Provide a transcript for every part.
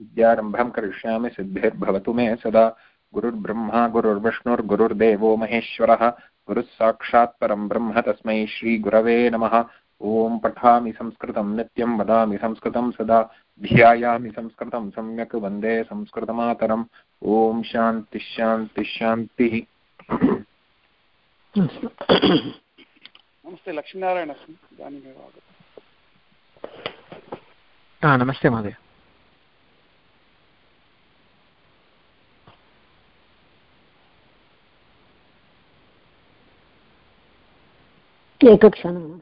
विद्यारम्भं करिष्यामि सिद्धिर्भवतु मे सदा। गुरुर्ब्रह्मा गुरुर्विष्णुर्गुरुर्देवो महेश्वरः। गुरुः साक्षात् परं ब्रह्म तस्मै श्रीगुरवे नमः। ॐ पठामि संस्कृतं नित्यं वदामि संस्कृतं सदा। ध्यायामि संस्कृतं सम्यक् वंदे संस्कृतमातरम्। ॐ शान्तिः शान्तिः शान्तिः। नमस्ते लक्ष्मीनारायण इदानीमेव नमस्ते महोदय। एकक्षणम्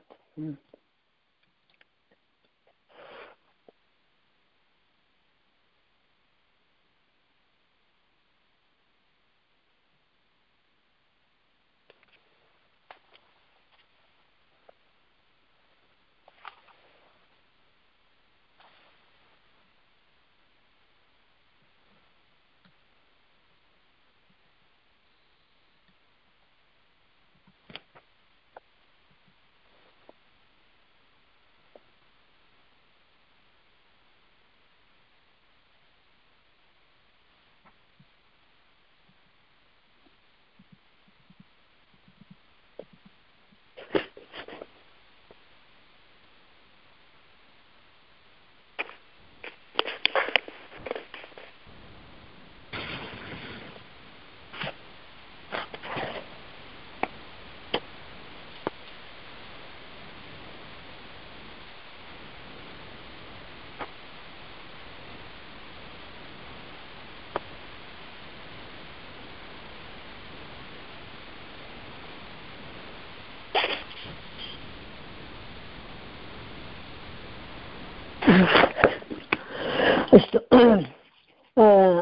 अस्तु।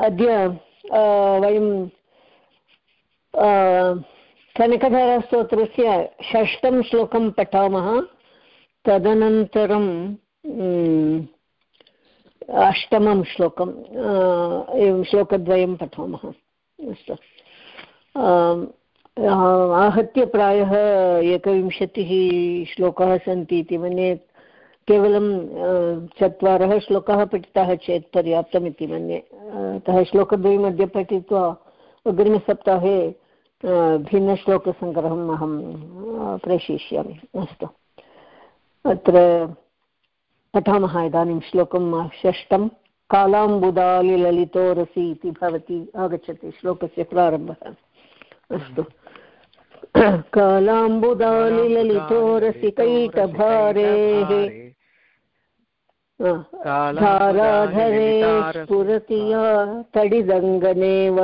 अद्य वयं कनकधारास्तोत्रस्य षष्ठं श्लोकं पठामः। तदनन्तरं अष्टमं श्लोकम् एवं श्लोकद्वयं पठामः। अस्तु। आहत्य प्रायः एकविंशतिः श्लोकाः सन्ति इति मन्ये केवलं चत्वारः श्लोकाः पठिताः चेत् पर्याप्तमिति मन्ये। अतः श्लोकद्वयमध्ये पठित्वा अग्रिमसप्ताहे भिन्नश्लोकसङ्ग्रहम् अहं प्रेषयिष्यामि। अस्तु। अत्र पठामः इदानीं श्लोकं षष्ठं। कालाम्बुदालिललितोरसि इति भवति आगच्छति श्लोकस्य प्रारम्भः। अस्तु। कालाम्बुदालिललितोरसि कैटभारेः धाराधरे स्फुरति या तडिदङ्गनेव।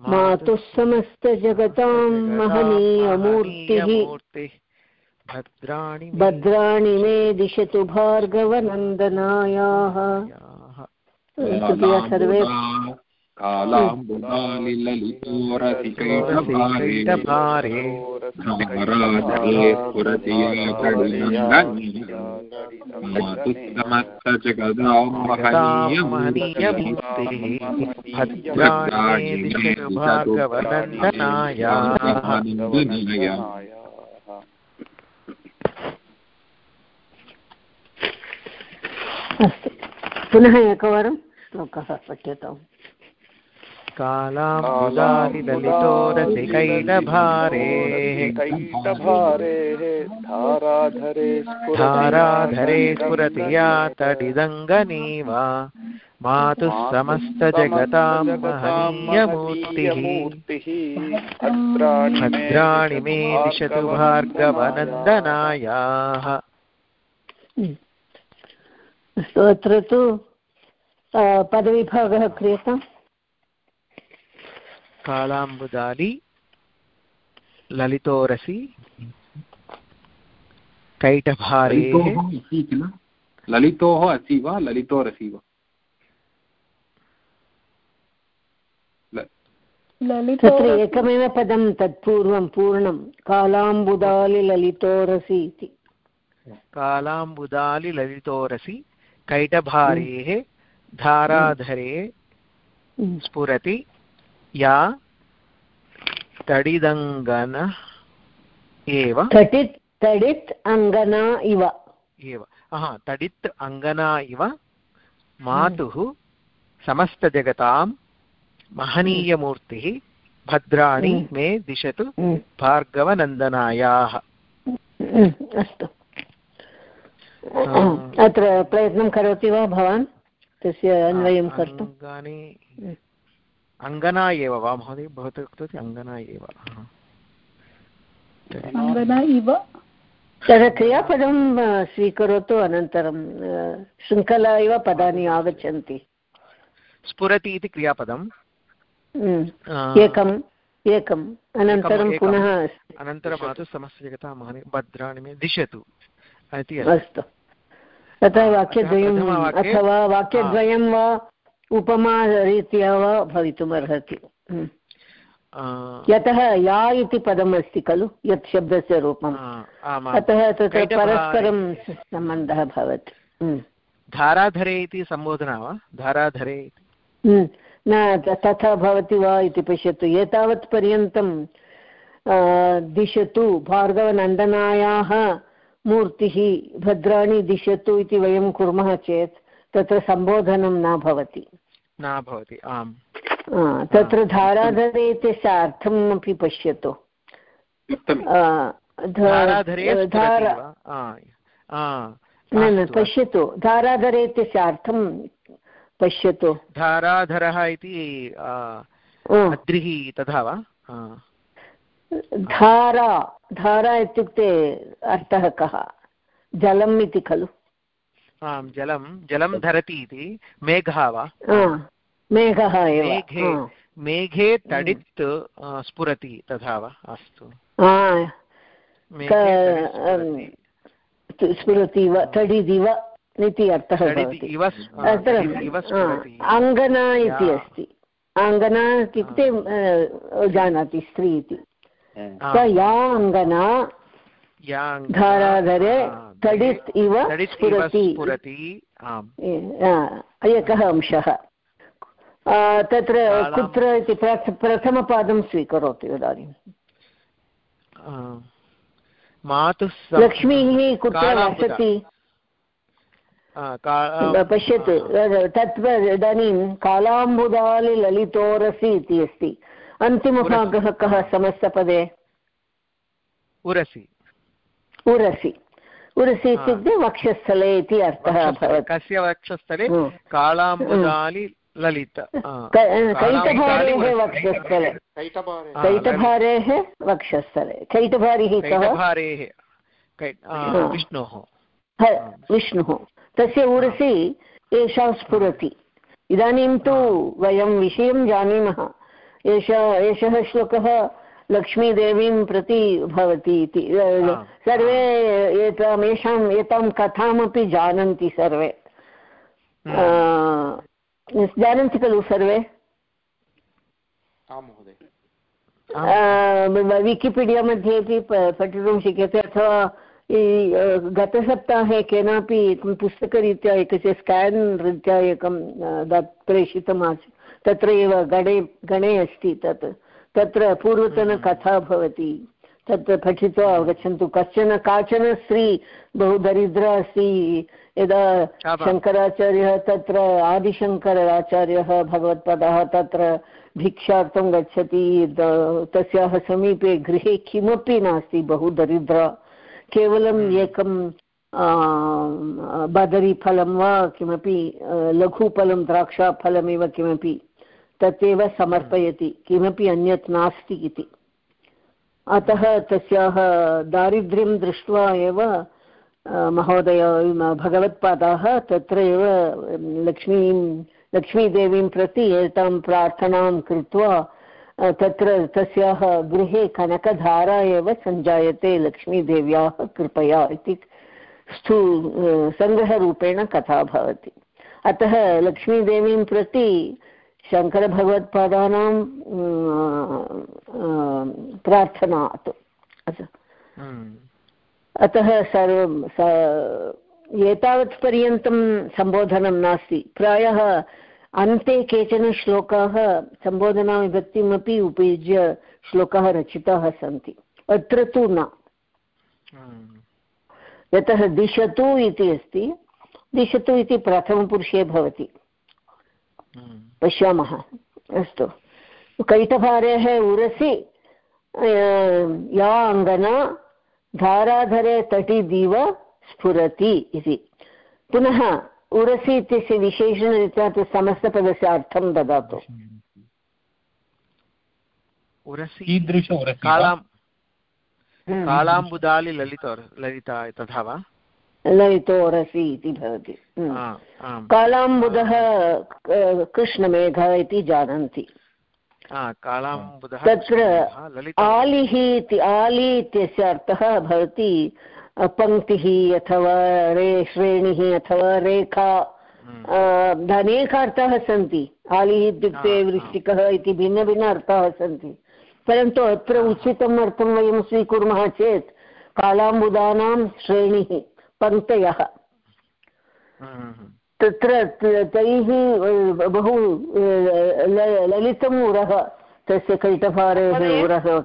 मातुः समस्तजगतां महनीयमूर्तिः। भद्राणि मे दिशतु भार्गवनन्दनायाः। सर्वे कालाम्बुदालिललितोरसिकैटभारे स्फुरतियकडिनन्दन्महतुस्तमस्तजगदां अस्तु पुनः एकवारं श्लोकः पठ्यताम्। कालाम्बुदालिललितोरसिकैटभारेः धाराधरे स्फुरति या तडिदङ्गनीव। मातुः समस्तजगतां महनीयमूर्तिः। भद्राणि मे दिशतु भार्गवनन्दनायाः। अस्तु अत्र तु पदविभागः क्रियताम्। कालाम्बुदालि ललितोरसि कैटभारे। ललितोः असि वा ललितोरसि वा? तत्र एकमेव पदं तत्पूर्वं पूर्णं कालाम्बुदालिललितोरसि इति। कालाम्बुदालिललितोरसि कैटभारेः धाराधरे स्फुरति। या तडिदङ्गन एव। तडित् तडित् अङ्गना इव। एव। हा तडित् अङ्गना इव। मातुः समस्तजगतां महनीयमूर्तिः भद्राणि हम्म। मे दिशतु हम्म, भार्गवनन्दनायाः। हम्म, अस्तु। अत्र प्रयत्नं करोति वा भवान्? तस्य अन्वयं कर्तुम् अङ्गानि एव वा महोदय? भवती उक्तवती अङ्गना एव। अङ्गना इव? तदा क्रियापदं स्वीकरोतु अनन्तरं शृङ्खला इव पदानि आगच्छन्ति। स्फुरति इति क्रियापदं हम्म, एकम् एकम्। अनन्तरं पुनः अनन्तरं मातु समस्तजगता महनी भद्राणि मे दिशतु। इति अस्तु। तथा वाक्यद्वयम् अथवा वाक्यद्वयं वा उपमारीत्या वा भवितुमर्हति। हम्म। यतः या इति पदमस्ति खलु? यत् शब्दस्य रूपम्। अतः तत्र परस्परं सम्बन्धः भवति। हम्म। धाराधरे इति सम्बोधना वा? धाराधरे इति। हम्म, न तथा भवति वा इति पश्यतु। एतावत् पर्यन्तं दिशतु भार्गवनन्दनायाः मूर्तिः भद्राणि दिशतु इति वयं कुर्मः चेत् तत्र सम्बोधनं न भवति। न भवति आम्। तत्र धाराधरे इत्यस्य अर्थम् अपि पश्यतु न न पश्यतु। धाराधरे इत्यस्य अर्थं पश्यतु। धाराधरः इति अद्रिः तथा वा? धारा धारा इत्युक्ते अर्थः कः? जलम् इति खलु। आम् जलं जलं धरति इति मेघः वा? मेघः मेघे मेघे तडित् स्फुरति तथा वा? अस्तु। आ, स्फुरति। इव तडिदिव इति अर्थः आ, आ, अङ्गना इति अस्ति। अङ्गना इत्युक्ते जानाति स्त्री इति। आ, या अङ्गना, धाराधरे आ, तडित् इव स्फुरति एकः अंशः। तत्र कुत्र इति प्रथमपादं स्वीकरोतु इदानीं। मातुः लक्ष्मीः कुत्र वसति? पश्यतु तत् इदानीं कालाम्बुदालि ललितोरसि इति अस्ति। अन्तिमभागः कः समस्तपदे? उरसि। उरसि। उरसि इत्युक्ते वक्षस्थले इति अर्थः वक्षस्थले- भवति। कस्य वक्षस्थले। कालाम्बुदालि ललित। कैटभारेः वक्षस्थले। कैटभारेः। वक्षस्थले। कैटभारिः कः कैटभारेः। हा। विष्णोः। विष्णुः। तस्य उरसि एषा स्फुरति। इदानीं तु वयं विषयं जानीमः। एषा एषः श्लोकः लक्ष्मीदेवीं प्रति भवति इति। सर्वे एताम् एषाम् एतां कथामपि जानन्ति सर्वे। जानन्ति खलु सर्वे? विकिपीडिया मध्येपि प- पठितुं शक्यते अथवा ई, गतसप्ताहे केनापि एकं पुस्तकरीत्या एकस्य स्केन् रीत्या एकं दत् प्रेषितम् आसीत् तत्र एव गणे गणे अस्ति तत्। तत्र पूर्वतनकथा भवति। तत्र पठित्वा आगच्छन्तु। कश्चन काचन स्त्री बहु दरिद्रा अस्ति। यदा। शङ्कराचार्यः तत्र आदिशङ्कराचार्यः भगवत्पदः तत्र भिक्षार्थं गच्छति तस्याः समीपे गृहे किमपि नास्ति बहु दरिद्रा केवलम् एकं आ, बदरीफलं वा किमपि लघुफलं द्राक्षाफलमेव किमपि। तदेव समर्पयति, किमपि अन्यत् नास्ति इति। अतः तस्याः दारिद्र्यं दृष्ट्वा एव महोदय भगवत्पादाः तत्र एव लक्ष्मीं, लक्ष्मीदेवीं प्रति एतां प्रार्थनां कृत्वा तत्र तस्याः गृहे कनकधारा एव सञ्जायते लक्ष्मीदेव्याः कृपया इति स्थू सङ्ग्रहरूपेण कथा भवति। अतः लक्ष्मीदेवीं प्रति शङ्करभगवत्पादानां प्रार्थना तु हम्म। अतः सर्वं स- एतावत् पर्यन्तं सम्बोधनं नास्ति प्रायः अन्ते केचन श्लोकाः सम्बोधनाविभक्तिमपि उपयुज्य श्लोकाः रचिताः सन्ति अत्र तु न हम्म। यतः दिशतु इति अस्ति दिशतु इति प्रथमपुरुषे भवति हम्म। पश्यामः। अस्तु। कैटभारेः उरसि या अङ्गना धाराधरे तटिदिव स्फुरति इति। पुनः उरसि इत्यस्य विशेषणरीत्या तु समस्तपदस्य अर्थं ददातु। हम्म। कालाम्बुदालि ललित ललिता तथा वा? ललितोरसि इति भवति। हम्म। कालाम्बुदः कृष्णमेघः इति जानन्ति। तत्र आलिः इति आलि इत्यस्य अर्थः भवति पङ्क्तिः अथवा रे श्रेणिः अथवा रेखा। हम्म, अनेक अर्थाः सन्ति। आलिः इत्युक्ते। वृश्चिकः इति भिन्नभिन्न अर्थाः सन्ति। परन्तु अत्र उचितम् अर्थं वयं स्वीकुर्मः चेत् कालाम्बुदानां श्रेणिः हम्म। तत्र त- बहु ललितम् उरः तस्य कैटभारेः उरः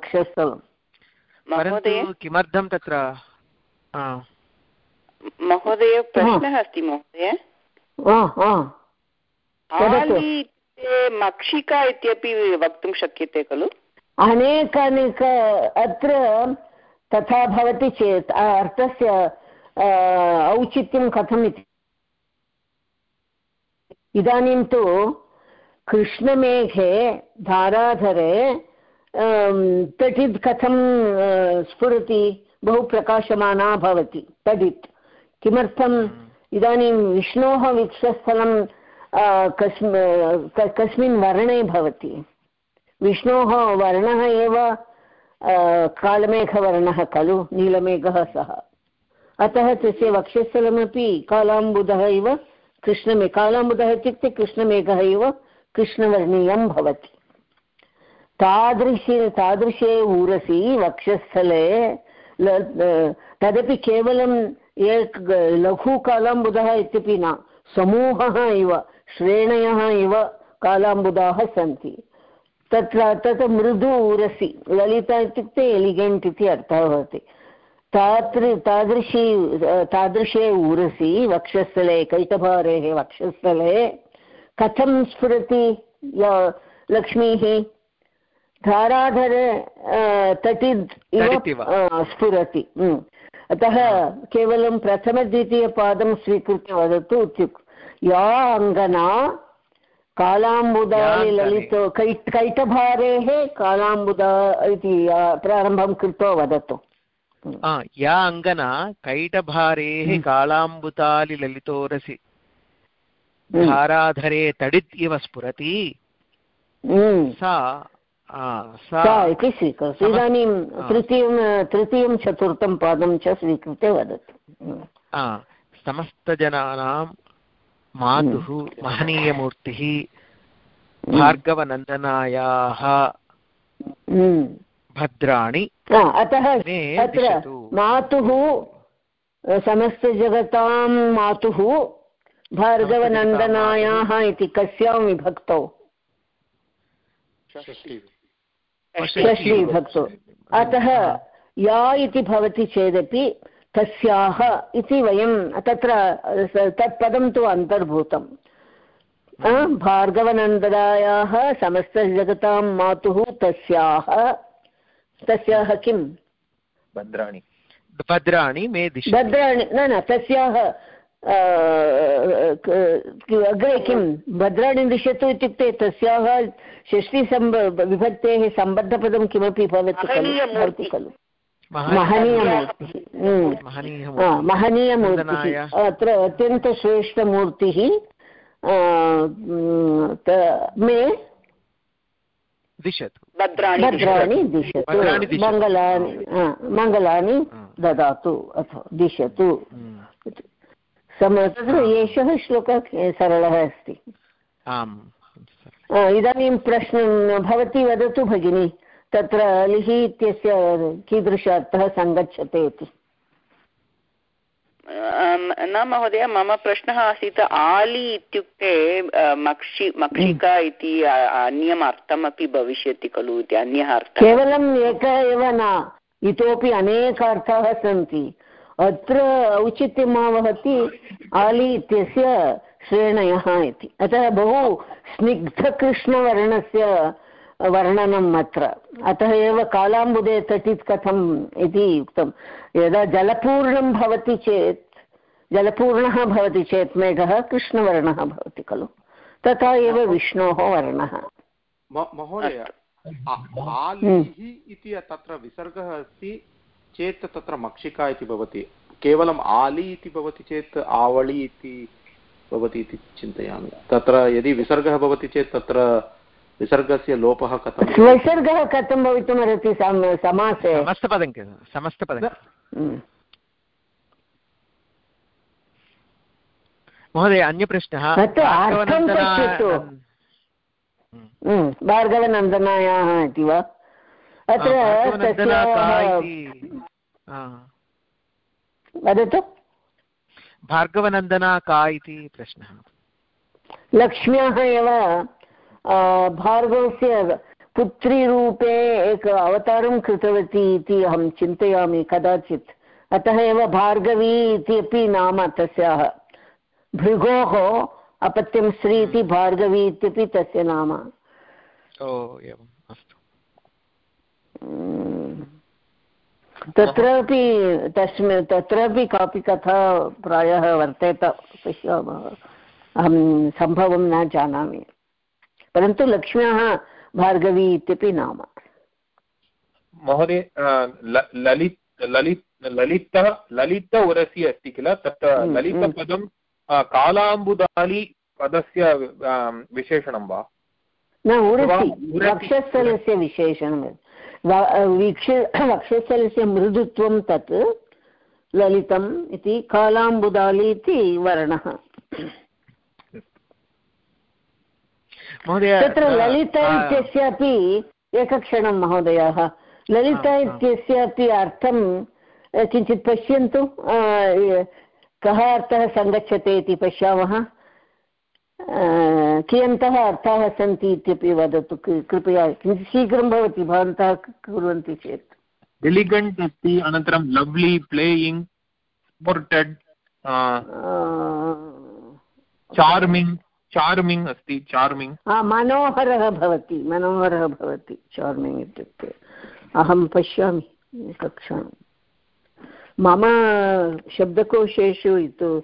परन्तु किमर्थं तत्र? महोदय प्रश्नः अस्ति महोदय। आ, आ, वदतु। आलि इत्युक्ते मक्षिका इत्यपि वक्तुं शक्यते खलु? अनेकानेक अत्र तथा भवति चेत् अर्थस्य औचित्यं कथम् इति इदानीं तु कृष्णमेघे धाराधरे तटित् कथं स्फुरति बहु प्रकाशमाना भवति तडित् किमर्थम् इदानीं विष्णोः वक्षस्थलं कस्म कस्मिन् वर्णे भवति विष्णोः वर्णः एव कालमेघवर्णः खलु नीलमेघः सः अतः तस्य वक्षस्थलमपि कालाम्बुदः इव कृष्णमे कालाम्बुदः इत्युक्ते कृष्णमेघः इव कृष्णवर्णीयं भवति तादृशे तादृशे ऊरसि वक्षस्थले ल- तदपि केवलम् एक लघु कालाम्बुदः इत्यपि न समूहः इव श्रेणयः इव कालाम्बुदाः सन्ति तत्र तत् मृदु उरसि ललिता इत्युक्ते एलिगेण्ट् इति अर्थः भवति तादृ तादृशी तादृशे उरसि वक्षस्थले कैटभारेः वक्षस्थले कथं स्फुरति लक्ष्मीः धाराधर तटिद् इव। स्फुरति हम्म। अतः केवलं प्रथमद्वितीयपादं स्वीकृत्य वदतु इत्युक् या अङ्गना कालाम्बुदालि या ललितो कै कैटभारेः कालाम्बुदा इति प्रारम्भं कृत्वा वदतु या अङ्गना कैटभारेः हम्म। कालाम्बुतालि ललितोरसि हम्म। धाराधरे तडित् इव स्फुरति हम्म। सा आ, सा सा इति स्वीकरोतु सम- इदानीं आ. तृतीयं तृतीयं चतुर्थं पादं च स्वीकृत्य वदतु हम्म। आ, समस्तजनानां मातुः महनीयमूर्तिः भार्गवनन्दनायाः हम्म। भद्राणि हा, अतः अत्र। मातुः समस्तजगतां मातुः भार्गवनन्दनायाः इति कस्यां विभक्तौ षष्ठीविभक्तौ अतः या इति भवति चेदपि तस्याः इति वयं तत्र अ, स- तत् पदं तु अन्तर्भूतम् भार्गवनन्दनायाः समस्तजगतां मातुः तस्याः तस्याः किं भद्राणि। भद्राणि मे दिश। भद्राणि न न तस्याः अग्रे किं? भद्राणि दिशतु इत्युक्ते तस्याः षष्टिसम्ब विभक्तेः सम्बद्धपदं किमपि भवति खलु? भवति खलु। महनीयमूर्तिः। अत्र अत्यन्तश्रेष्ठमूर्तिः त- मे दिशतु। भद्राणि दिशतु। मङ्गलानि मङ्गलानि। ददातु अथवा दिशतु। हम्म। तत्र एषः श्लोकः सरलः अस्ति। आम्। इदानीं प्रश्नं भवती वदतु भगिनि। तत्र लिः इत्यस्य कीदृश अर्थः सङ्गच्छते इति। न महोदय मम प्रश्नः आसीत् आलि इत्युक्ते मक्षि मक्षिका इति अन्यम् अर्थमपि भविष्यति खलु इति अन्यः अर्थः। केवलम् एकः एव न इतोपि अनेक अर्थाः सन्ति। अत्र औचित्यम् आवहति आलि इत्यस्य श्रेणयः इति। अतः बहु स्निग्धकृष्णवर्णस्य वर्णनम् अत्र। अतः एव कालाम्बुदे तटित् कथम् इति उक्तं यदा जलपूर्णं भवति चेत् जलपूर्णः भवति चेत् मेघः कृष्णवर्णः भवति खलु। तथा एव विष्णोः वर्णः। महोदय आलिः इति तत्र विसर्गः अस्ति चेत् तत्र मक्षिका इति भवति। केवलम् आलि इति भवति चेत् आवळि इति भवति इति चिन्तयामि। तत्र यदि विसर्गः भवति चेत् तत्र विसर्गस्य लोपः कथं विसर्गः कथं भवितुमर्हति समासे? समस्तपदं समस्तपदं हम्म। महोदय अन्यप्रश्नः। भार्गवनन्दनायाः इति वा? अत्र वदतु। भार्गवनन्दना का इति प्रश्नः। लक्ष्म्याः एव भार्गवस्य पुत्रीरूपे एक अवतारं कृतवती इति अहं चिन्तयामि कदाचित्। अतः एव भार्गवी इति अपि नाम तस्याः भृगोः अपत्यं श्री इति भार्गवी इत्यपि तस्य नाम। ओ एवम् अस्तु। तत्रापि तस्मिन् तत्रापि कापि कथा प्रायः वर्तेत पश्यामः। अहं सम्भवं न जानामि। परन्तु लक्ष्म्याः भार्गवी इत्यपि नाम। महोदय ललित ललित ललित ललित उरसि अस्ति किल? तत्र हम्म, ललितपदं हम्म। कालाम्बुदाली पदस्य विशेषणं वा? न उरसि वक्षस्थलस्य विशेषणं वीक्ष वक्षस्थलस्य मृदुत्वं तत् ललितम् इति कालाम्बुदाली इति वर्णः। तत्र ललिता इत्यस्यापि एकक्षणं महोदयः। ललिता इत्यस्यापि अर्थं किञ्चित् पश्यन्तु कः अर्थः सङ्गच्छते इति पश्यामः। कियन्तः अर्थाः सन्ति इत्यपि वदतु कृपया किञ्चित् शीघ्रं भवति भवन्तः कुर्वन्ति चेत्। एलिगण्ट् अस्ति अनन्तरं लव्लि प्लेयिङ्ग् स्पोर्टेड् चार्मिङ्ग् चार्मिङ्ग् अस्ति चार्मिङ्ग् मनोहरः भवति मनोहरः भवति चार्मिङ्ग् इत्युक्ते। अहं पश्यामि एकक्षणम् मम शब्दकोशेषु इतु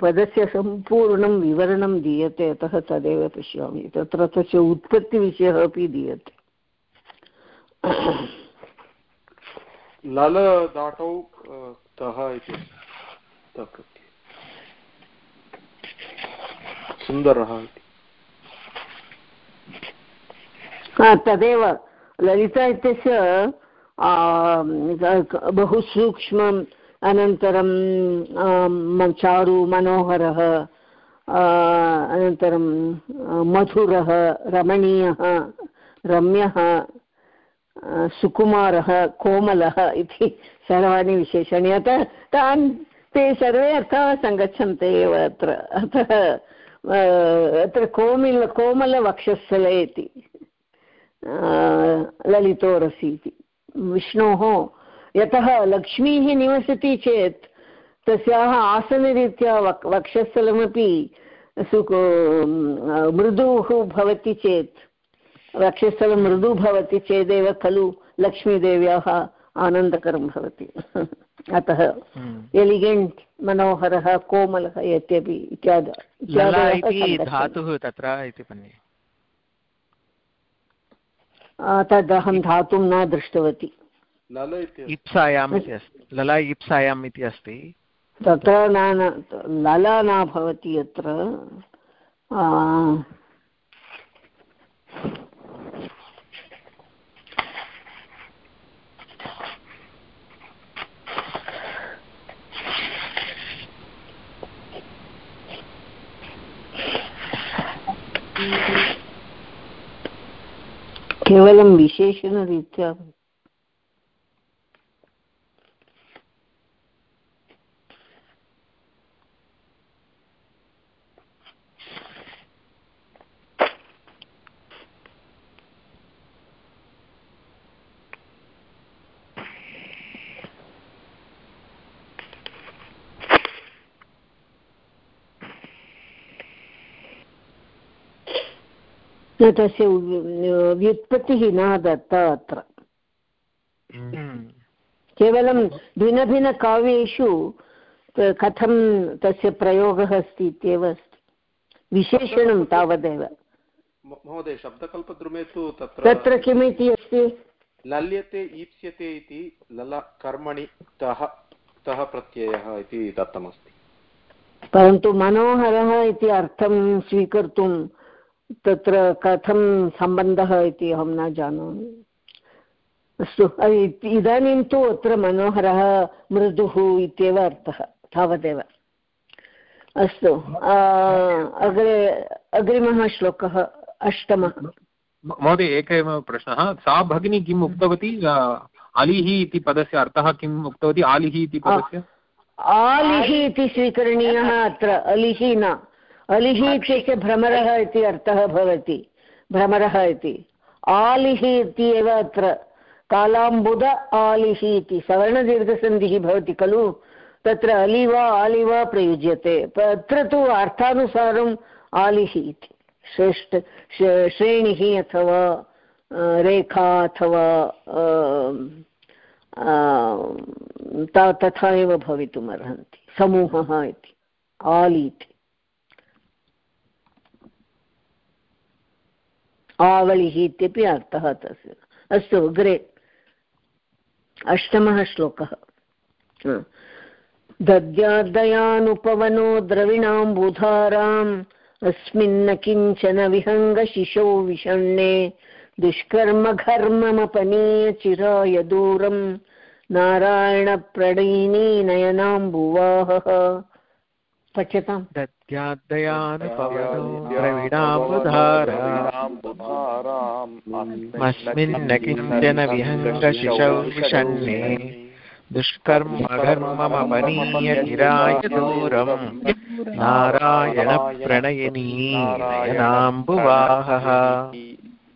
पदस्य सम्पूर्णं विवरणं दीयते अतः तदेव पश्यामि। तत्र तस्य उत्पत्तिविषयः अपि दीयते। लल धातौ तः इति। सुन्दरः तदेव ललिता इत्यस्य बहु सूक्ष्मम् अनन्तरं चारु मनोहरः अनन्तरं मधुरः, रमणीयः, रम्यः सुकुमारः, कोमलः इति सर्वाणि विशेषाणि। अतः तान् ते सर्वे अर्थाः सङ्गच्छन्ते एव अत्र। अतः अत्र कोमिल कोमलवक्षस्थले इति ललितोरसि इति विष्णोः यतः लक्ष्मीः निवसति चेत् तस्याः आसनरीत्या वक् वक्षस्थलमपि सुख मृदुः भवति चेत् वक्षस्थलं मृदु भवति चेदेव खलु लक्ष्मीदेव्याः आनन्दकरं भवति अतः एलिगेण्ट् हम्म। मनोहरः कोमलः यद्यपि इत्यादि धातुः तत्र इति मन्ये। तदहं धातुं न दृष्टवती। इप्सायाम् इति अस्ति। लला इप्सायाम् इति अस्ति। तत्र न लला न भवति अत्र। केवलं विशेषणरीत्या न तस्य व्युत्पत्तिः न दत्ता अत्र केवलं भिन्नभिन्नकाव्येषु कथं तस्य प्रयोगः अस्ति इत्येव अस्ति विशेषणं तावदेव महोदय शब्दकल्पद्रुमे तु तत्र तत्र किमिति अस्ति लल्यते ईप्स्यते इति लल कर्मणि तः तः प्रत्ययः इति दत्तमस्ति परन्तु मनोहरः इति अर्थं स्वीकर्तुं तत्र कथं सम्बन्धः इति अहं न जानामि। अस्तु इदानीं तु अत्र मनोहरः मृदुः इत्येव अर्थः तावदेव। अस्तु अग्रे अग्रिमः श्लोकः अष्टमः महोदय एक एव प्रश्नः। सा भगिनी किम् उक्तवती? अलिः इति पदस्य अर्थः किम् उक्तवती? आलिः इति पदस्य? आलिः इति स्वीकरणीयः अत्र अलिः न। अलिः इत्यस्य भ्रमरः इति अर्थः भवति। भ्रमरः इति। आलिः इति एव अत्र। कालाम्बुद आलिः इति सवर्णदीर्घसन्धिः भवति खलु। तत्र अलि वा आलि वा प्रयुज्यते अत्र तु अर्थानुसारम् आलिः इति श्रेष्ठ श्रेणिः अथवा रेखा अथवा तथा एव भवितुम् अर्हन्ति समूहः इति। आलि आवलिः इत्यपि अर्थः तस्य। अस्तु, अग्रे। अष्टमः श्लोकः। दद्यादयानुपवनो द्रविणाम्बुधाराम् अस्मिन्न किंचन विहङ्गशिशौ विषण्णे, दुष्कर्मघर्ममपनीय चिराय दूरम्, नारायणप्रणयिनी नयनाम्बुवाहः। पच्यताम् दद्यादयानुपवनो द्रविणाम्बुधारामस्मिन्न किंचन विहङ्गशिशौ विषण्णे दुष्कर्मघर्ममपनीय गिराय दूरम् नारायणप्रणयिनी नयनाम्बुवाहः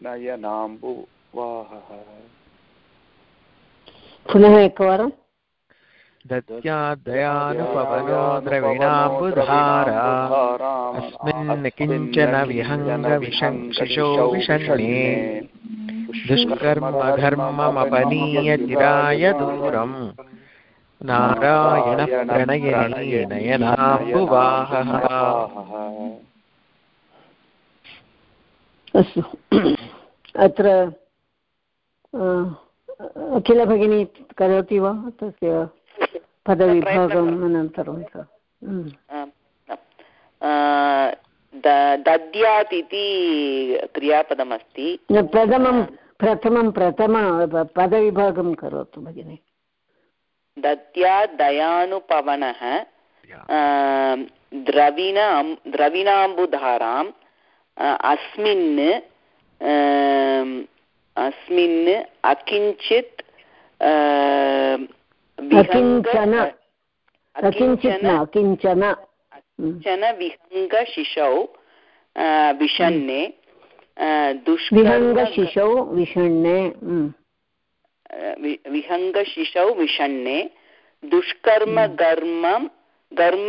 नयनाम्बुवाहः। पुनः एकवारम्। दद्यादयानुपवनो द्रविणाम्बुधारा अस्मिन् किंचन विषण्णे दुष्कर्मधर्ममपनीय चिराय दूरम् अस्तु। अत्र अखिल भगिनी करोति वा? तस्य पदविभागम् अनन्तरं दद्यात् इति क्रियापदमस्ति। प्रथमं प्रथमं प्रथम पदविभागं करोतु भगिनि। दद्या दयानुपवनः द्रविण द्रविणाम्बुधाराम् अस्मिन् अस्मिन् अकिञ्चित् अकिञ्चन। विहङ्गशिशौ विषण्णे विहङ्गशिशौ विषण्णे विहङ्गशिशौ विषण्णे दुष्कर्म गर्मं गर्म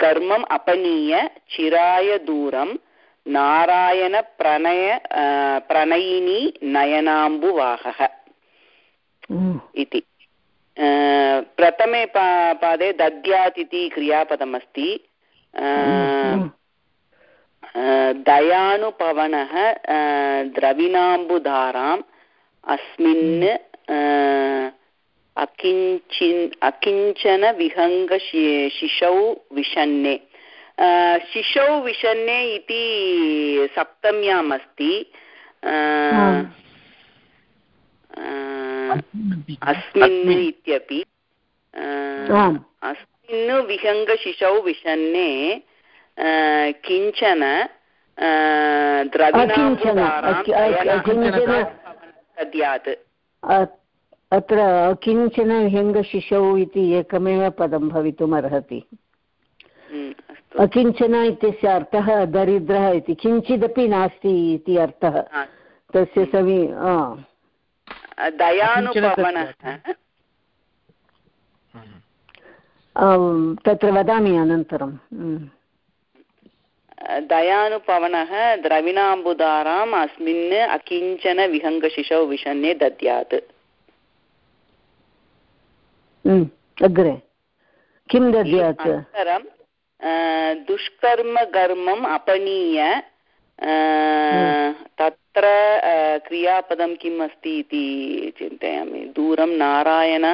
कर्मम् अपनीय चिराय दूरं नारायणप्रणय प्रणयिनी नयनाम्बुवाहः। इति प्रथमे पा पादे दद्यात् इति क्रियापदमस्ति. दयानुपवनः द्रविणाम्बुधाराम् अस्मिन् अकिञ्चिन् अकिञ्चन विहङ्गशि शिशौ विषन्ने शिशौ विषन्ने इति सप्तम्याम् अस्ति अस्मिन् इत्यपि अस्मिन् विहङ्गशिशौ विषन्ने किंचन द्रविणात् अत्र किंचन विहङ्गशिशौ इति एकमेव पदं भवितुम् अर्हति। अकिञ्चन इत्यस्य अर्थः दरिद्रः इति किञ्चिदपि नास्ति इति अर्थः। तस्य समी दयानुपवनः। तत्र वदामि अनन्तरं। दयानुपवनः द्रविणाम्बुदाराम् अस्मिन् अकिञ्चन विहङ्गशिशौ विषन्ने दद्यात्। अग्रे। किं दद्यात्? अनन्तरं दुष्कर्मकर्मम् अपनीय तत्र क्रियापदं किम् अस्ति इति चिन्तयामि. दूरं नारायण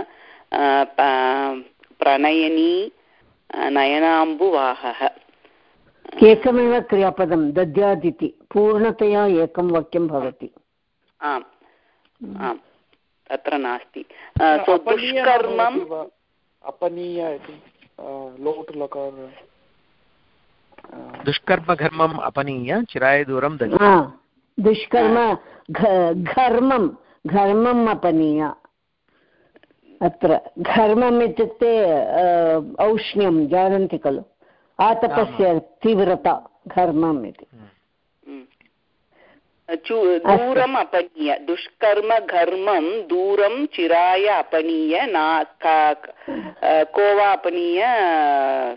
प्रणयनी नयनाम्बुवाहः. एकमेव क्रियापदं दद्यात् इति पूर्णतया एकं वाक्यं भवति. आम्. आम्. तत्र नास्ति. दुष्कर्मम् अपनीय इति लोट् लकार दुष्कर्मघर्मम् अपनीय चिराय दूरं दुष्कर्म घर्मं घर्मम् अपनीय। अत्र घर्मम् इत्युक्ते औष्ण्यं जानन्ति खलु। आतपस्य तीव्रता घर्मम् इति। दूरम् अपनीय। दुष्कर्म घर्मं दूरं चिराय अपनीय ना को वा अपनीय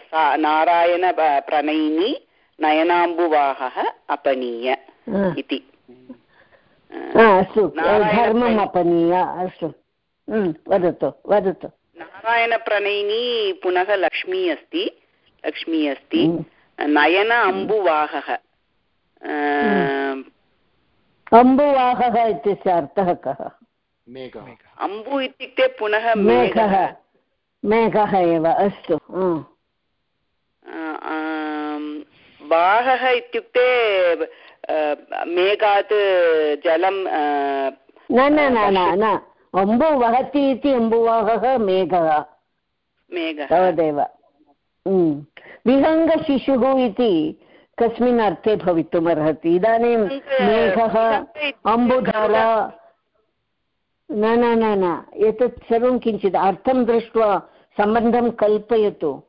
सा नारायण प्रणयिनी नयनाम्बुवाहः अपनीय इति। अस्तु धर्मम् अपनीय अस्तु वदतु वदतु नारायणप्रणयिनी पुनः लक्ष्मी अस्ति लक्ष्मी अस्ति नयन अम्बुवाहः अम्बुवाहः इत्यस्य अर्थः कः अम्बु इत्युक्ते पुनः मेघः मेघः एव अस्तु वाहः इत्युक्ते मेघात् जलं न न न न न. अम्बु वहति इति अम्बुवाहः मेघः. मेघः। तावदेव. विहङ्गशिशुः इति कस्मिन् अर्थे भवितुमर्हति. इदानीं मेघः अम्बुधारा न न न न. एतत् सर्वं किञ्चित् अर्थं दृष्ट्वा सम्बन्धं कल्पयतु.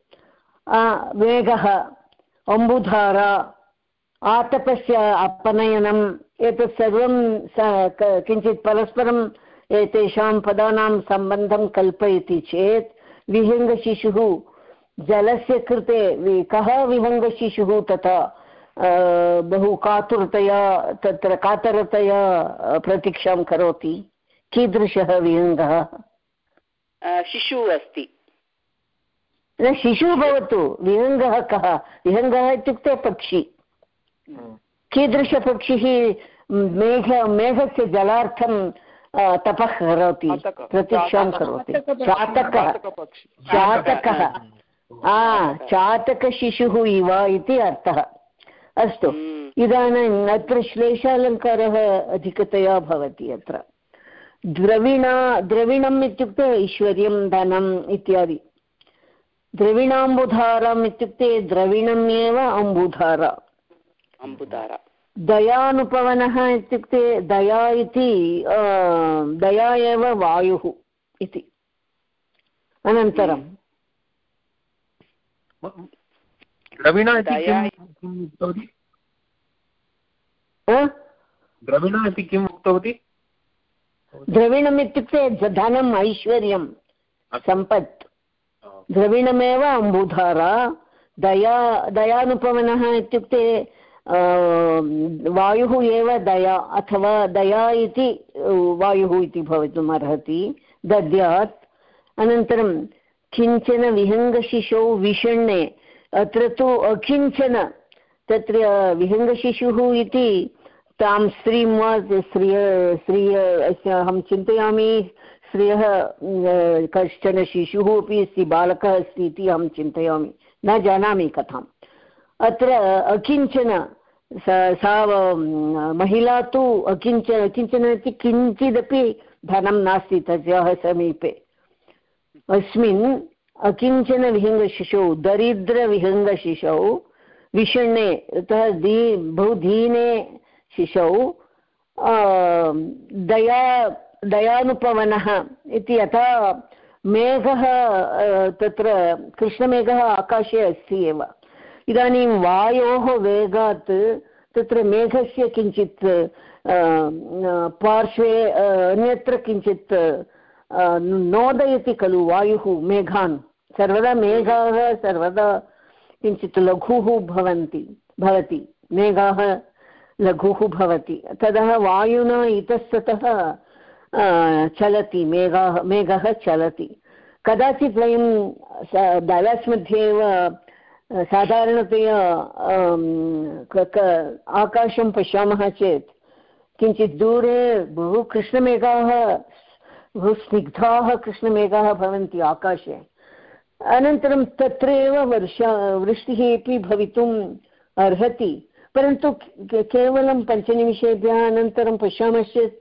वेगः अम्बुधारा आतपस्य अपनयनम् एतत् सर्वं किञ्चित् परस्परम् एतेषां पदानां सम्बन्धं कल्पयति चेत् विहङ्गशिशुः जलस्य कृते कः विहङ्गशिशुः तथा बहु कातुरतया तत्र कातरतया प्रतीक्षां करोति? कीदृशः विहङ्गः? शिशुः अस्ति। न शिशुः भवतु। विहङ्गः कः? विहङ्गः इत्युक्ते पक्षी। कीदृशपक्षिः मेघ मेघस्य जलार्थं तपः करोति प्रतीक्षां करोति. चातकः चातकः चातकशिशुः इव इति अर्थः. अस्तु. हम्म। इदानीम् अत्र श्लेषालङ्कारः अधिकतया भवति अत्र. द्रविणा द्रविणम् इत्युक्ते ऐश्वर्यं धनम् इत्यादि. द्रविणाम्बुधारम् इत्युक्ते द्रविणम् एव अम्बुधारा. अम्बुधारा दयानुपवनः इत्युक्ते दया इति दया एव वायुः इति। अनन्तरं द्रविणा इति किम् द्रविणा इति किम् उक्तवती? द्रविणम् इत्युक्ते धनम् ऐश्वर्यं सम्पत्। द्रविणमेव अम्बुधारा। दया दयानुपवनः इत्युक्ते वायुः एव दया अथवा दया इति वायुः इति भवितुम् अर्हति। दद्यात्। अनन्तरं किंचन विहङ्गशिशौ विषण्णे, अत्र तु अकिञ्चन, तत्र विहङ्गशिशुः इति तां स्त्रीं वा स्त्रिय स्त्रिय अहं चिन्तयामि, स्त्रियः कश्चन शिशुः अपि अस्ति, बालकः अस्ति इति अहं चिन्तयामि। न जानामि कथाम्। अत्र अकिञ्चन, सा महिला तु अकिञ्चन किंचन इति किञ्चिदपि धनं नास्ति तस्याः समीपे। अस्मिन् अकिञ्चन विहङ्गशिशौ दरिद्रविहङ्गशिशौ, विषण्णे, अतः दी बहु दीने शिशौ दया, दयानुपवनः इति यथा मेघः तत्र कृष्णमेघः आकाशे अस्ति एव। इदानीं वायोः वेगात् तत्र मेघस्य किञ्चित् पार्श्वे अन्यत्र किञ्चित् नोदयति खलु वायुः मेघान्। सर्वदा मेघाः, सर्वदा किञ्चित् लघुः भवन्ति, भवति। मेघाः लघुः भवति। ततः वायुना इतस्ततः चलति, मेघाः, मेघः चलति। कदाचित् वयं डैलास् मध्ये एव साधारणतया आकाशं पश्यामः चेत् किञ्चित् दूरे बहु कृष्णमेघाः, बहु स्निग्धाः कृष्णमेघाः भवन्ति आकाशे। अनन्तरं तत्रैव वर्षा, वृष्टिः अपि भवितुम् अर्हति। परन्तु केवलं पञ्चनिमिषेभ्यः अनन्तरं पश्यामश्चेत्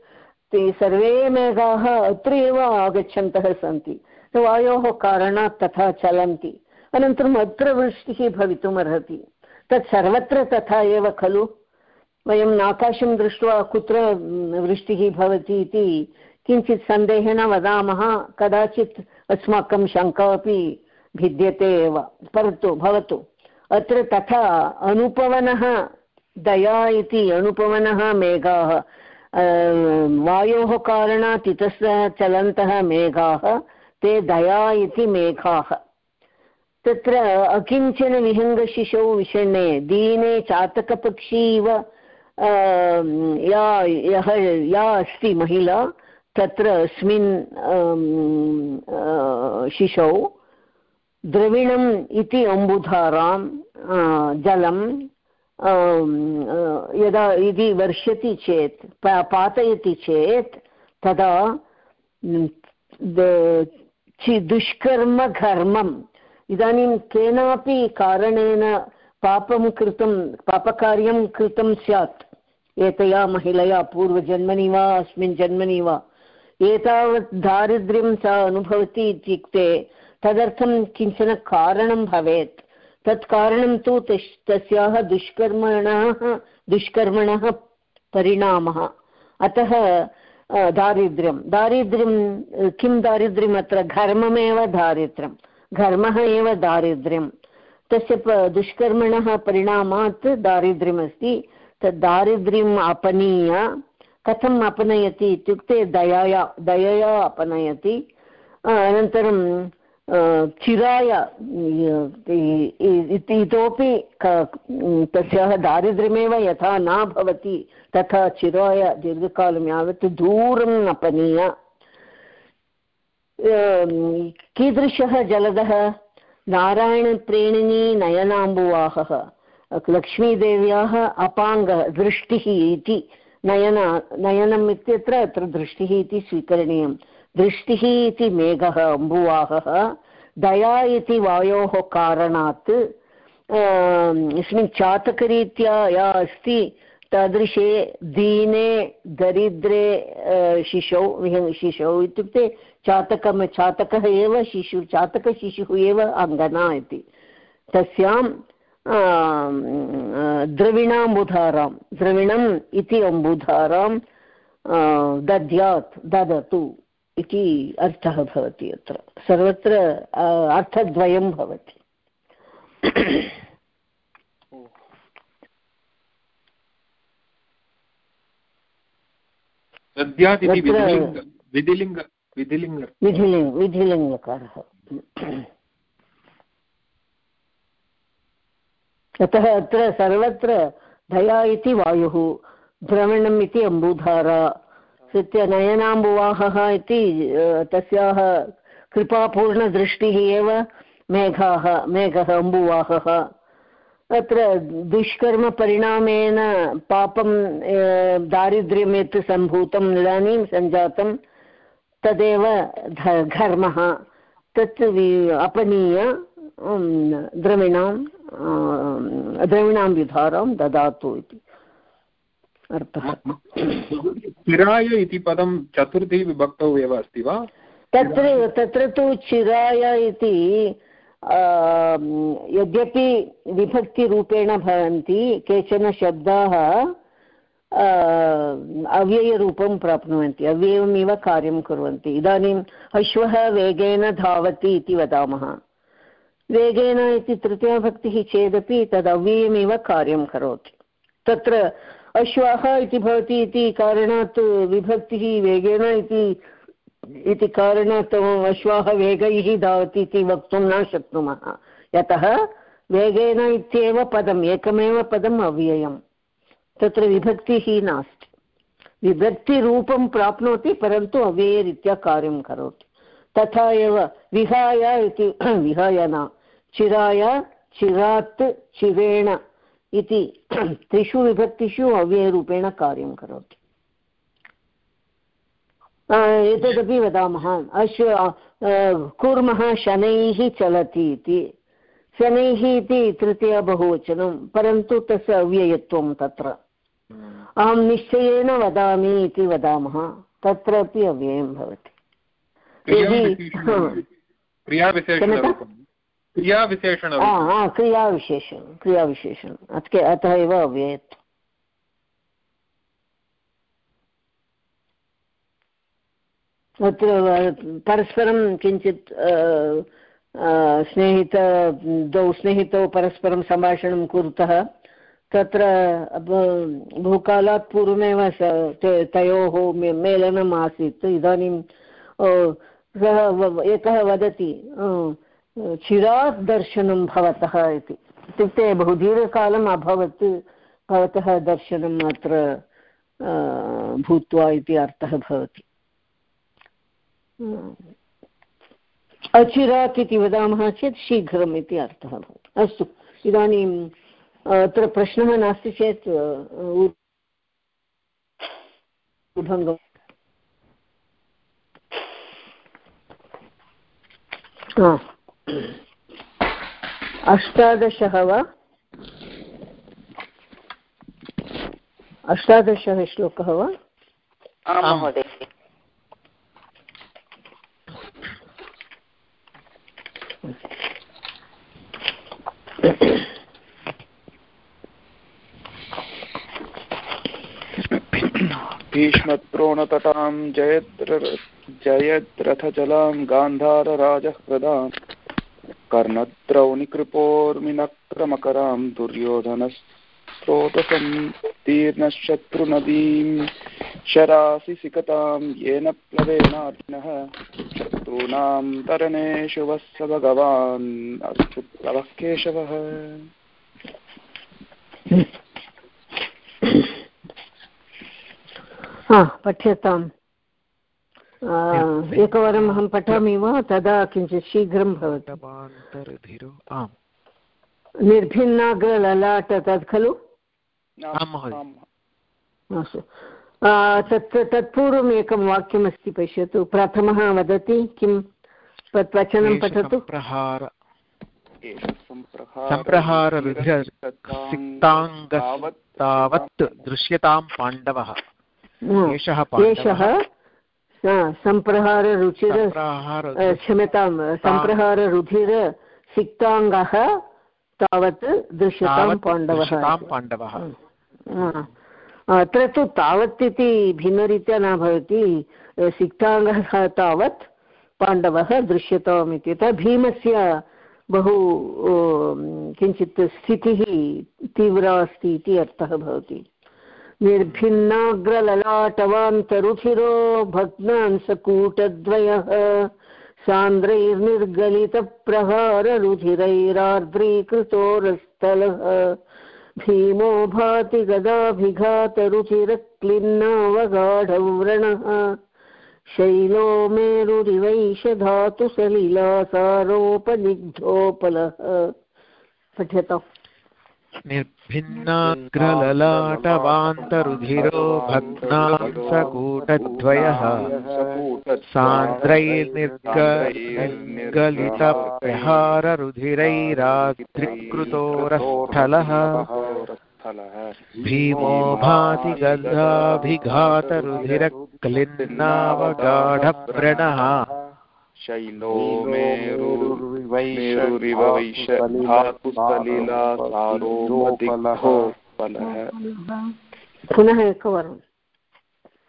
ते सर्वे मेघाः अत्र एव आगच्छन्तः सन्ति। वायोः कारणात् तथा चलन्ति। अनन्तरम् अत्र वृष्टिः भवितुम् अर्हति तत् सर्वत्र तथा एव खलु। वयम् आकाशं दृष्ट्वा कुत्र वृष्टिः भवति इति किञ्चित् सन्देहेन वदामः, कदाचित् अस्माकं शङ्का अपि भिद्यते एव। परन्तु भवतु, अत्र तथा अनुपवनः दया इति अनुपवनः मेघाः वायोः कारणात् इतस्तः चलन्तः मेघाः, ते दया इति मेघाः। तत्र अकिञ्चन विहङ्गशिशौ विषण्णे दीने चातकपक्षी इव या, यः, या अस्ति महिला, तत्र अस्मिन् शिशौ, द्रविणम् इति अम्बुधारां जलं यदा यदि वर्षति चेत् पातयति चेत्, तदा दुष्कर्म घर्मम् इदानीं केनापि कारणेन पापं कृतं, पापकार्यं कृतं स्यात्। एतया महिलया पूर्वजन्मनि वा, अस्मिन् जन्मनि वा। एतावत् दारिद्र्यं सा अनुभवति इत्युक्ते तदर्थं किंचन कारणं भवेत्। तत् कारणं तु तस्याः दुष्कर्मणः दुष्कर्मणः परिणामः। अतः दारिद्र्यं। दारिद्र्यं, किं दारिद्र्यम् अत्र? घर्ममेव दारिद्र्यं घर्मः एव दारिद्र्यं तस्य दुष्कर्मणः परिणामात् दारिद्र्यमस्ति। तद् दारिद्र्यम् अपनीय, कथम् अपनयति इत्युक्ते दयया दयया अपनयति। अनन्तरं चिराय इतोपि तस्याः दारिद्र्यमेव यथा न भवति, तथा चिराय दीर्घकालं यावत् दूरम् अपनीय। कीदृशः जलदः? नारायणप्रेणिनी नयनाम्बुवाहः। लक्ष्मीदेव्याः अपाङ्गः दृष्टिः इति नयन, नयनम् इत्यत्र अत्र दृष्टिः इति स्वीकरणीयं दृष्टिः इति मेघः, अम्बुवाहः। दया इति वायोः कारणात् अस्मिन् चातकरीत्या या अस्ति, तादृशे दीने, दरिद्रे शिशौ शिशौ इत्युक्ते चातकं चातकः एव शिशुः चातकशिशुः एव अङ्गना इति। तस्यां द्रविणाम्बुधारां द्रविणम् इति अम्बुधारां दद्यात् ददतु इति अर्थः भवति अत्र। सर्वत्र अर्थद्वयं भवति। विधिलिङ्गकारः। अतः अत्र सर्वत्र धया इति वायुः, द्रवणम् इति अम्बुधारा सत्य नयनाम्बुवाहः इति तस्याः कृपापूर्णदृष्टिः एव मेघाः, मेघः अम्बुवाहः। अत्र दुष्कर्मपरिणामेन पापं दारिद्र्यं यत् सम्भूतम्, इदानीं सञ्जातं तदेव घर्मः। तत् अपनीय द्रविणां द्रविणां विधारां ददातु इति। अर्थः। चिराय इति पदं चतुर्थी विभक्तौ एव अस्ति वा? तत्र तत्र तु चिराय इति यद्यपि विभक्तिरूपेण भवन्ति केचन शब्दाः अव्ययरूपं प्राप्नुवन्ति, अव्ययमिव कार्यं कुर्वन्ति। इदानीम् अश्वः वेगेन धावति इति वदामः। वेगेन इति तृतीयाभक्तिः चेदपि तद् अव्ययमेव कार्यं करोति। तत्र अश्वः इति भवति इति कारणात् विभक्तिः वेगेन इति इति कारणात् अश्वाः वेगैः धावति इति वक्तुं न शक्नुमः। यतः वेगेन इत्येव पदम्, एकमेव पदम् अव्ययम्। तत्र विभक्तिः नास्ति। विभक्तिरूपं प्राप्नोति, परन्तु अव्ययरीत्या कार्यं करोति। तथा एव विहाय इति, विहाय न, चिराय, चिरात्, चिरेण इति, त्रिषु विभक्तिषु अव्ययरूपेण कार्यं करोति। एतदपि वदामः, अश्व कुर्मः शनैः चलति इति। शनैः इति तृतीया बहुवचनं, परन्तु तस्य अव्ययत्वं तत्र। अहं निश्चयेन वदामि इति वदामः। तत्रापि अव्ययं भवति। क्रियाविशेषण क्रियाविशेषण अतः एव अव्ययत्वम्। अत्र परस्परं किञ्चित् स्नेहित द्वौ स्नेहितौ परस्परं सम्भाषणं कुरुतः। तत्र बहुकालात् पूर्वमेव तयोः मेलनम् आसीत्। इदानीं सः एकः वदति चिरात् दर्शनं भवतः इति। इत्युक्ते बहु दीर्घकालम् अभवत्, भवतः दर्शनम् अत्र भूत्वा इति अर्थः भवति। अचिरात् इति वदामः चेत् शीघ्रम् इति अर्थः भवति। अस्तु, इदानीम् अत्र प्रश्नः नास्ति चेत् भङ्गम् अष्टादशः वा? अष्टादशः श्लोकः वा? महोदय। भीष्मद्रोणतटां जयद्र जयद्रथजलां गान्धारराजहृदां कर्णद्रौनिकृपोर्मिनक्रमकरां दुर्योधनस्रोतसंतीर्णशत्रुनदीं शरासि सिकतां येन प्लवेनार्थिनः शत्रूणां तरणेषु वः भगवान्। अस्तु, प्लवः केशवः। हा. पठ्यताम्। एकवारम् अहं पठामि वा? तदा किञ्चित् शीघ्रं भवति। निर्भिन्नाग्रललाट तत् खलु? अस्तु। तत् तत्पूर्वम् एकं वाक्यमस्ति पश्यतु। प्रथमः वदति किं? तत् वचनं पठतु। तावत् दृश्यतां पाण्डवः। एषः सम्प्रहाररुचिर क्षम्यतां सम्प्रहाररुधिर सिक्ताङ्गः तावत् दृश्यतां पाण्डवः पाण्डवः। अत्र तु तावत् इति भिन्नरीत्या न भवति सिक्ताङ्गः तावत् पाण्डवः दृश्यताम् इति। यतः भीमस्य बहु किञ्चित् स्थितिः तीव्रा अस्ति इति अर्थः भवति। निर्भिन्नाग्रललाटवान्तरुचिरो भग्नांसकूटद्वयः सान्द्रैर्निर्गलितप्रहाररुधिरैरार्द्रीकृतोरस्थलः भीमो भाति गदाभिघातरुचिरक्लिन्नावगाढव्रणः शैलो मेरुरिवैष धातुसलिलासारोपनिग्धोपलः पठ्यताम्। निर्भिन्नाग्रललाटवान्तरुधिरो भग्नांसकूटद्वयः। सान्द्रैर्निर्गलितप्रहाररुधिरैराद्रिकृतोरस्थलः भीमो भाति गन्धाभिघातरुधिरक्लिन्नावगाढव्रणः शैलो मेरुरिवैष धातुसलिलासारोपदिग्धोपलः पुनः एकवारम्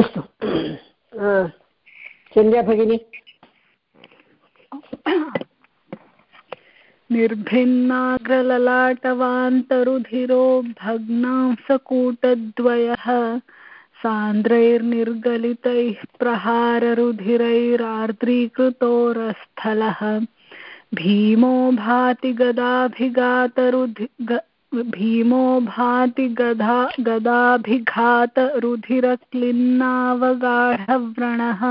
अस्तु सन्ध्या भगिनी निर्भिन्नाग्रललाटवान्तरुधिरो भग्नांसकूटद्वयः सान्द्रैर्निर्गलितैः प्रहाररुधिरैरार्द्रीकृतोरस्थलः भीमो भाति गदाभिघातरुधि भीमो भाति गधा गदाभिघातरुधिरक्लिन्नावगाढव्रणः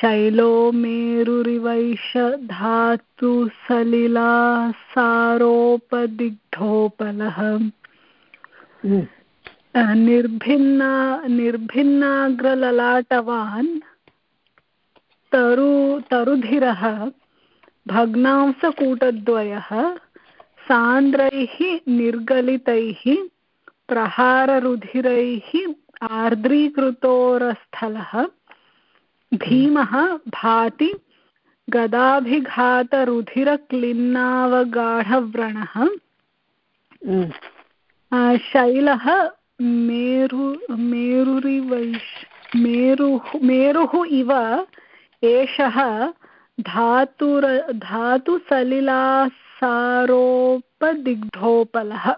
शैलो मेरुरिवैष धातुसलिलासारोपदिग्धोपलः निर्भिन्ना निर्भिन्नाग्रललाटवान् तरु तरुधिरः भग्नांसकूटद्वयः सान्द्रैः निर्गलितैः प्रहाररुधिरैः आर्द्रीकृतोरस्थलः भीमः भाति गदाभिघातरुधिरक्लिन्नावगाढव्रणः शैलः मेरु मेरुरिवैश् मेरुः मेरुः इव एषः धातुर धातुसलिलासारोपदिग्धोपलः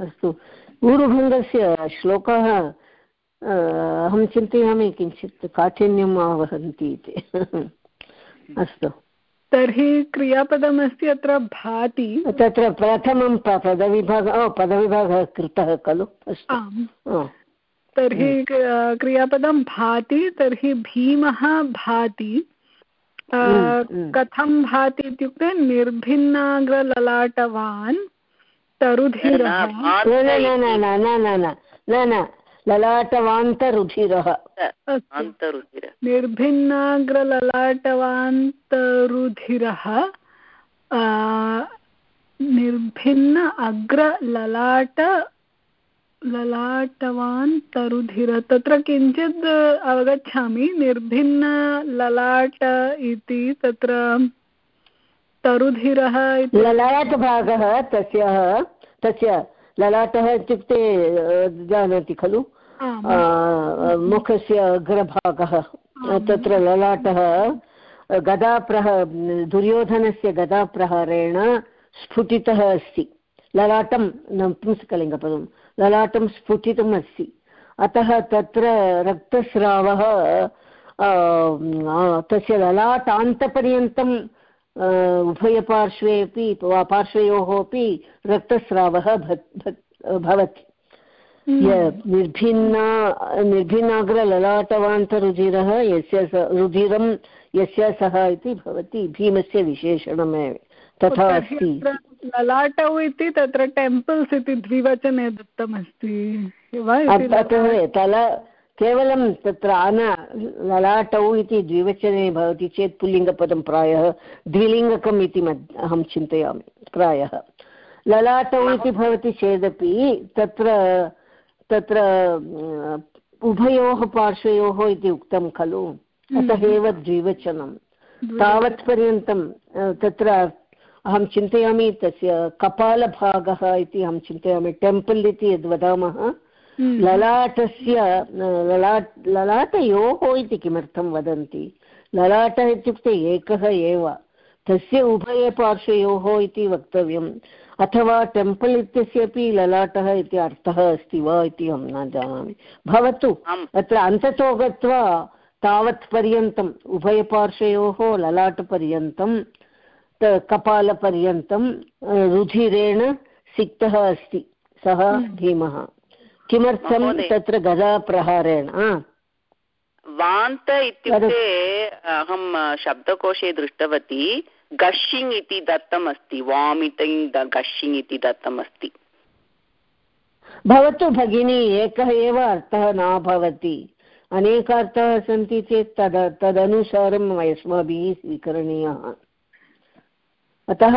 अस्तु। ऊरुभङ्गस्य श्लोकः अहं चिन्तयामि किञ्चित् काठिन्यम् आवहन्ति इति। अस्तु। तर्हि क्रियापदमस्ति अत्र भाति। तत्र प्रथमं पदविभागः पदविभागः कृतः खलु? अस्तु। तर्हि क्रियापदं भाति तर्हि भीमः भाति। कथं भाति इत्युक्ते निर्भिन्नाग्रललाटवान् तरुधिरः न न न न ललाटवान्तरुधिरः। निर्भिन्नाग्रललाटवान्तरुधिरः निर्भिन्न अग्रललाट ललाटवान् तरुधिर। तत्र किञ्चित् अवगच्छामि। निर्भिन्नललाट इति तत्र तरुधिरः ललाटभागः तस्य तस्य ललाटः इत्युक्ते जानाति खलु? मुखस्य अग्रभागः। तत्र ललाटः गदाप्रह दुर्योधनस्य गदाप्रहारेण स्फुटितः अस्ति। ललाटं नपुंसकलिङ्गपदं ललाटं स्फुटितम् अस्ति अतः तत्र रक्तस्रावः तस्य ललाटान्तपर्यन्तं उभयपार्श्वे अपि पार्श्वयोः अपि रक्तस्रावः भवति। हम्म। निर्भिन्ना निर्भिन्नाग्रललाटवान्तरुधिरः यस्य रुधिरं यस्य सः इति भवति भीमस्य विशेषणमेव। तथा अस्ति। ललाटौ इति तत्र टेम्पल्स् इति द्विवचने दत्तमस्ति। तल केवलं तत्र आन ललाटौ इति द्विवचने भवति चेत् पुल्लिङ्गपदं प्रायः द्विलिङ्गकम् इति अहं चिन्तयामि प्रायः। ललाटौ इति भवति चेदपि तत्र तत्र उभयोः पार्श्वयोः इति उक्तं खलु। अतः हम्म। एव द्विवचनं। तावत्पर्यन्तं तत्र अहं चिन्तयामि तस्य कपालभागः इति अहं चिन्तयामि टेम्पल् इति यद् वदामः हम्म। ललाटस्य ललाट् ललाटयोः इति किमर्थं वदन्ति? ललाटः इत्युक्ते एकः एव तस्य उभयपार्श्वयोः इति वक्तव्यम् अथवा टेम्पल् इत्यस्यपि ललाटः इति अर्थः अस्ति वा इति अहं न जानामि। भवतु अत्र अन्ततो गत्वा तावत्पर्यन्तम् उभयपार्श्वयोः ललाटपर्यन्तं कपालपर्यन्तं रुधिरेण सिक्तः अस्ति। सः हम्म। भीमः किमर्थं तत्र गदाप्रहारेण? वान्त इत्युक्ते अहं शब्दकोशे दृष्टवती गश्शिङ्ग् इति दत्तम् अस्ति। वामिटिङ्ग् गश्शिङ्ग् इति दत्तम् अस्ति। भवतु भगिनी एकः एव अर्थः न भवति। अनेकार्थाः सन्ति चेत् तद तदनुसारम् अस्माभिः स्वीकरणीयः। अतः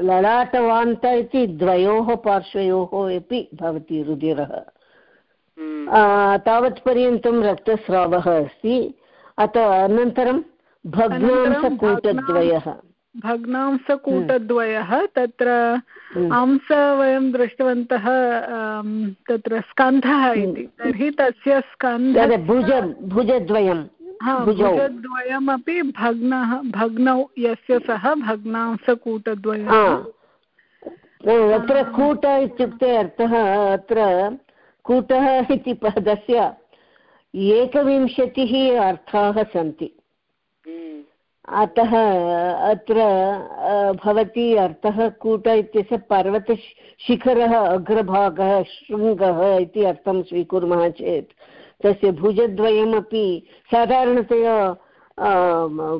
ललाटवान्त इति द्वयोः पार्श्वयोः अपि भवति रुधिरः हम्म। तावत्पर्यन्तं रक्तस्रावः अस्ति अतः अनन्तरं भग्नांसकूटद्वयः भग्नांसकूटद्वयः तत्र हम्म। अंस वयं दृष्टवन्तः तत्र स्कन्धः इति तर्हि तस्य स्कन्ध भुज भुजद्वयं भुजौ। भुजद्वयमपि भग्नः भग्नौ यस्य सः भग्नांसकूटद्वयः। हा। अत्र कूट इत्युक्ते अर्थः अत्र कूटः इति पदस्य एकविंशतिः अर्थाः सन्ति। हम्म। अतः अत्र भवती अर्थः कूट इत्यस्य पर्वतशिखरः अग्रभागः शृङ्गः इति अर्थं स्वीकुर्मः चेत् तस्य भुजद्वयमपि साधारणतया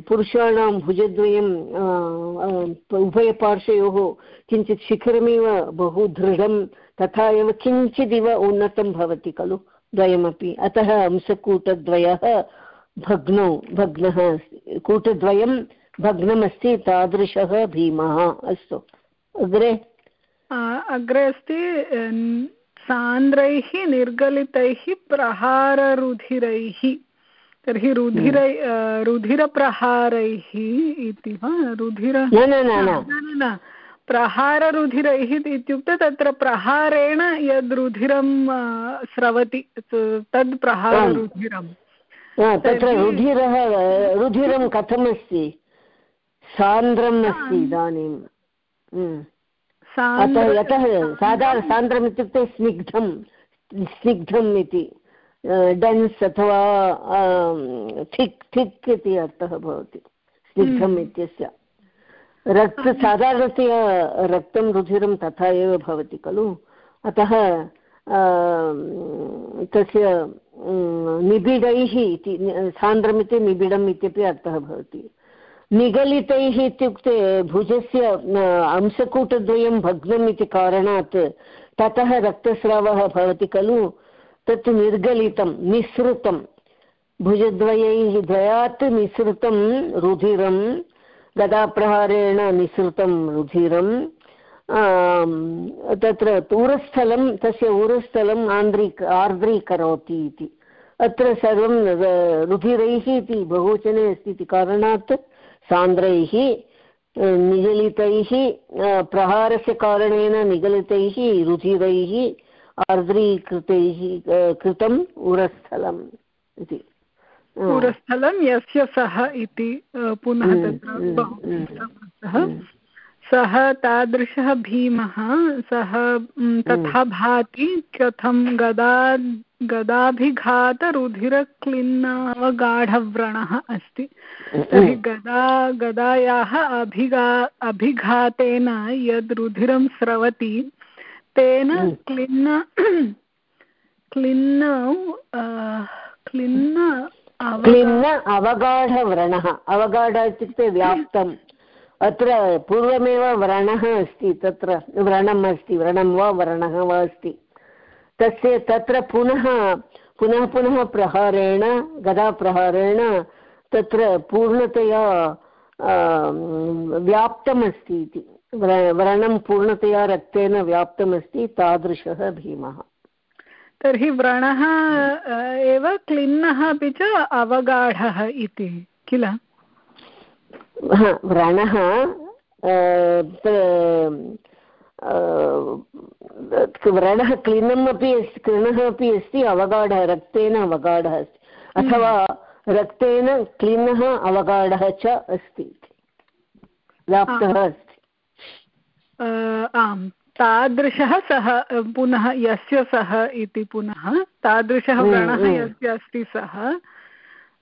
पुरुषाणां भुजद्वयं उभयपार्श्वयोः किञ्चित् शिखरमेव बहु दृढं, तथा एव किञ्चिदिव उन्नतं भवति खलु द्वयमपि। अतः अंसकूटद्वयः भग्नौ, भग्नः कूटद्वयं भग्नमस्ति तादृशः भीमः। अस्तु, अग्रे? अग्रे अस्ति सान्द्रैः निर्गलितैः प्रहाररुधिरैः। तर्हि रुधिर अ, रुधिरप्रहारैः इति वा? रुधिर न न प्रहाररुधिरैः इत्युक्ते तत्र प्रहारेण यद् रुधिरं स्रवति तद् प्रहाररुधिरम्। हा, तत्र रुधिरः रुधिरं कथमस्ति? सान्द्रम् अस्ति इदानीं। हम्म। अतः यतः साधारण सान्द्रम् इत्युक्ते स्निग्धं स्निग्धम् इति डेन्स् अथवा थिक् थिक् इति अर्थः भवति स्निग्धम् हम्म। इत्यस्य। रक्त साधारणतया रक्तं रुधिरं तथा एव भवति खलु। अतः तस्य निबिडैः इति सान्द्रमिति निबिडम् इत्यपि अर्थः भवति। निगलितैः इत्युक्ते भुजस्य अंशकूटद्वयं भग्नम् इति कारणात् ततः रक्तस्रावः भवति खलु, तत् निर्गलितं, निःसृतं। भुजद्वयैः द्वयात् निःसृतं रुधिरं, गदाप्रहारेण निःसृतं रुधिरं। तत्र उरस्थलं तस्य उरस्थलम् आन्द्रीक, आर्द्रीकरोति इति। अत्र सर्वं रुधिरैः इति बहुवचने अस्ति इति कारणात् सान्द्रैः निगलितैः प्रहारस्य कारणेन निगलितैः रुधिरैः आर्द्रीकृतैः कृतम् उरस्थलम् इति। पुरस्थलं यस्य सः इति पुनः हम्म, तत्र सः तादृशः भीमः सः तथा भाति कथं गदा गदाभिघातरुधिरक्लिन्नावगाढव्रणः अस्ति। तर्हि गदा गदायाः अभिगा अभिघातेन यद् रुधिरं स्रवति तेन। क्लिन्न क्लिन्नौ क्लिन्न क्लिन्न अवगाढव्रणः। अवगाढ इत्युक्ते व्याप्तम्। अत्र पूर्वमेव व्रणः अस्ति, तत्र व्रणम् अस्ति, व्रणं वा व्रणः वा अस्ति। तस्य तत्र पुनः पुनः पुनः प्रहारेण, गदाप्रहारेण तत्र पूर्णतया व्याप्तमस्ति इति। व्रणं पूर्णतया रक्तेन व्याप्तमस्ति तादृशः भीमः। तर्हि व्रणः एव क्लिन्नः अपि च अवगाढः इति, किल? व्रणः व्रणः क्लिन्नम् अपि अस्ति क्लिन्नः अपि अस्ति अवगाढः रक्तेन अवगाढः अस्ति अथवा रक्तेन क्लिन्नः अवगाढः च अस्ति व्याप्तः अस्ति। आम्। तादृशः सः पुनः यस्य सः इति पुनः तादृशः हम्म, व्रणः हम्म। यस्य अस्ति सः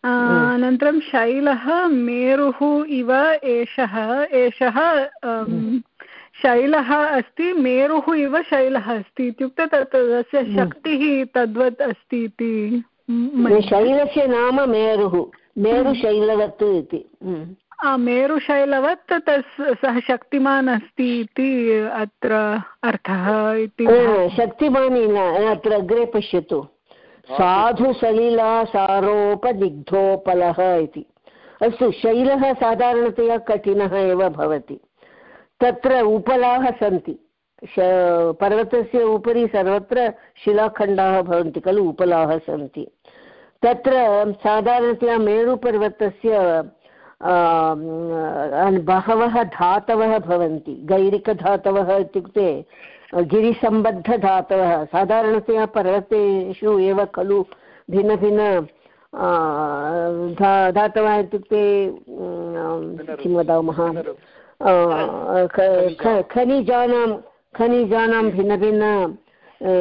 अनन्तरं शैलः मेरुः इव एषः एषः अम्, शैलः अस्ति मेरुः इव शैलः अस्ति इत्युक्ते तत् तस्य शक्तिः तद्वत् अस्ति इति। शैलस्य नाम मेरुः मेरुशैलवत् इति। मेरुशैलवत् तस् सः शक्तिमान् अस्ति इति अत्र अर्थः इति हा, शक्तिमानी अत्र अग्रे पश्यतु साधु सलिला सारोपदिग्धोपलः इति। अस्तु, शैलः साधारणतया कठिनः एव भवति। तत्र उपलाः सन्ति। पर्वतस्य उपरि सर्वत्र शिलाखण्डाः भवन्ति खलु, उपलाः सन्ति। तत्र साधारणतया मेरुपर्वतस्य बहवः धातवः भवन्ति। गैरिकधातवः इत्युक्ते गिरिसम्बद्धधातवः। साधारणतया पर्वतेषु एव खलु भिन्नभिन्न धातवः इत्युक्ते किं वदामः? खनिजानां। खनिजानां भिन्नभिन्न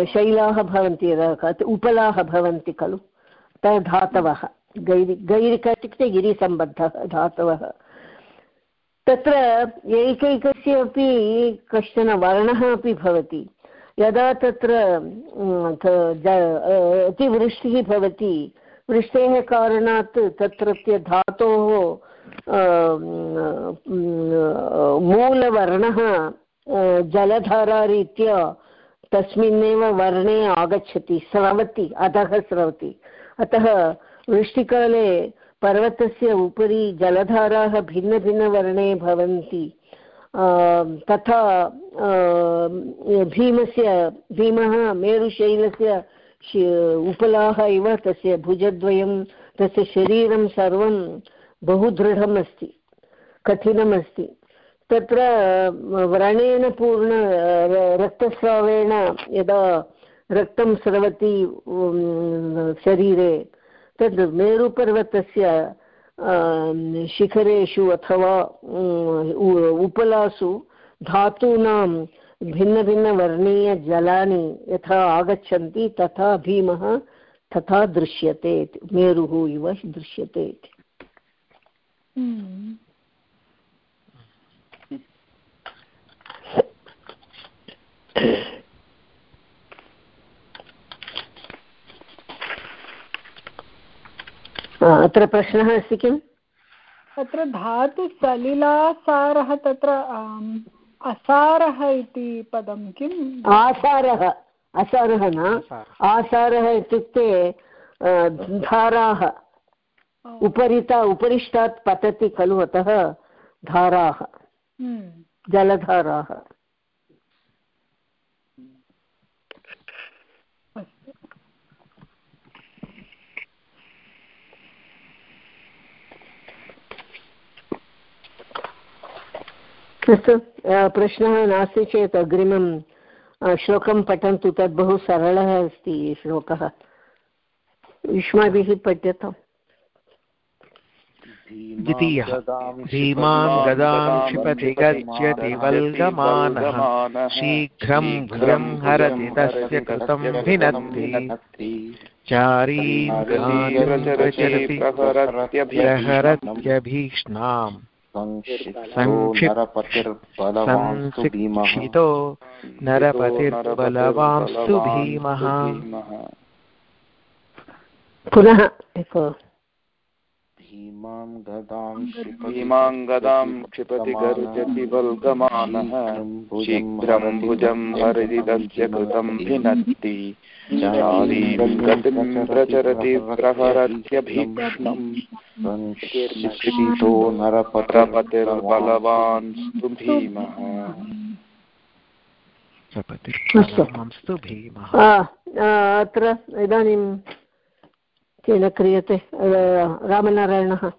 शैलाः भवन्ति उपलाः भवन्ति खलु। तद् धातवः। गैरि गैरिक इत्युक्ते गिरिसम्बद्धः धातवः। तत्र एकैकस्य अपि कश्चन वर्णः अपि भवति। यदा तत्र अतिवृष्टिः भवति, वृष्टेः कारणात् तत्रत्य धातोः मूलवर्णः जलधारारीत्या तस्मिन्नेव वर्णे आगच्छति, स्रवति, अधः स्रवति। अतः वृष्टिकाले पर्वतस्य उपरि जलधाराः भिन्नभिन्नवर्णे भवन्ति। तथा भीमस्य, भीमः मेरुशैलस्य उपलाः इव तस्य भुजद्वयं, तस्य शरीरं सर्वं बहु दृढम् अस्ति कठिनमस्ति। तत्र व्रणेन पूर्ण रक्तस्रावेण यदा रक्तं स्रवति शरीरे तद् मेरुपर्वतस्य शिखरेषु अथवा उपलासु धातूनां भिन्नभिन्नवर्णीयजलानि यथा आगच्छन्ति तथा भीमः तथा दृश्यते मेरुः इव दृश्यते इति हम्म। अत्र प्रश्नः अस्ति किम्? तत्र धातुसलिलासारः तत्र असारः इति पदं किम्? आसारः असारः न? आसारः। इत्युक्ते धाराः। उपरिता उपरिष्टात् पतति खलु अतः धाराः। हम्म। जलधाराः। अस्तु प्रश्नः नास्ति चेत् अग्रिमं श्लोकं पठन्तु तद् बहु सरलः अस्ति श्लोकः। युष्माभिः पठ्यताम् द्वितीयः। धीमां गदां क्षिपति गच्छति वल्गमानः शीघ्रं भुजं हरति तस्य कृतं भिनत्ति चारीं प्रहरत्यभीक्ष्णाम् संक्षिप्तो नरपतिर्बलवांस्तु भीमः पुनः भीमां गदां भीमां गदां क्षिपति गर्जति वल्गमानः। शीघ्रं भुजं हरति तस्य कृतं भिनत्ति गतिं प्रचरति स्तु भीमः अत्र इदानीं केन क्रियते? रामनारायणः।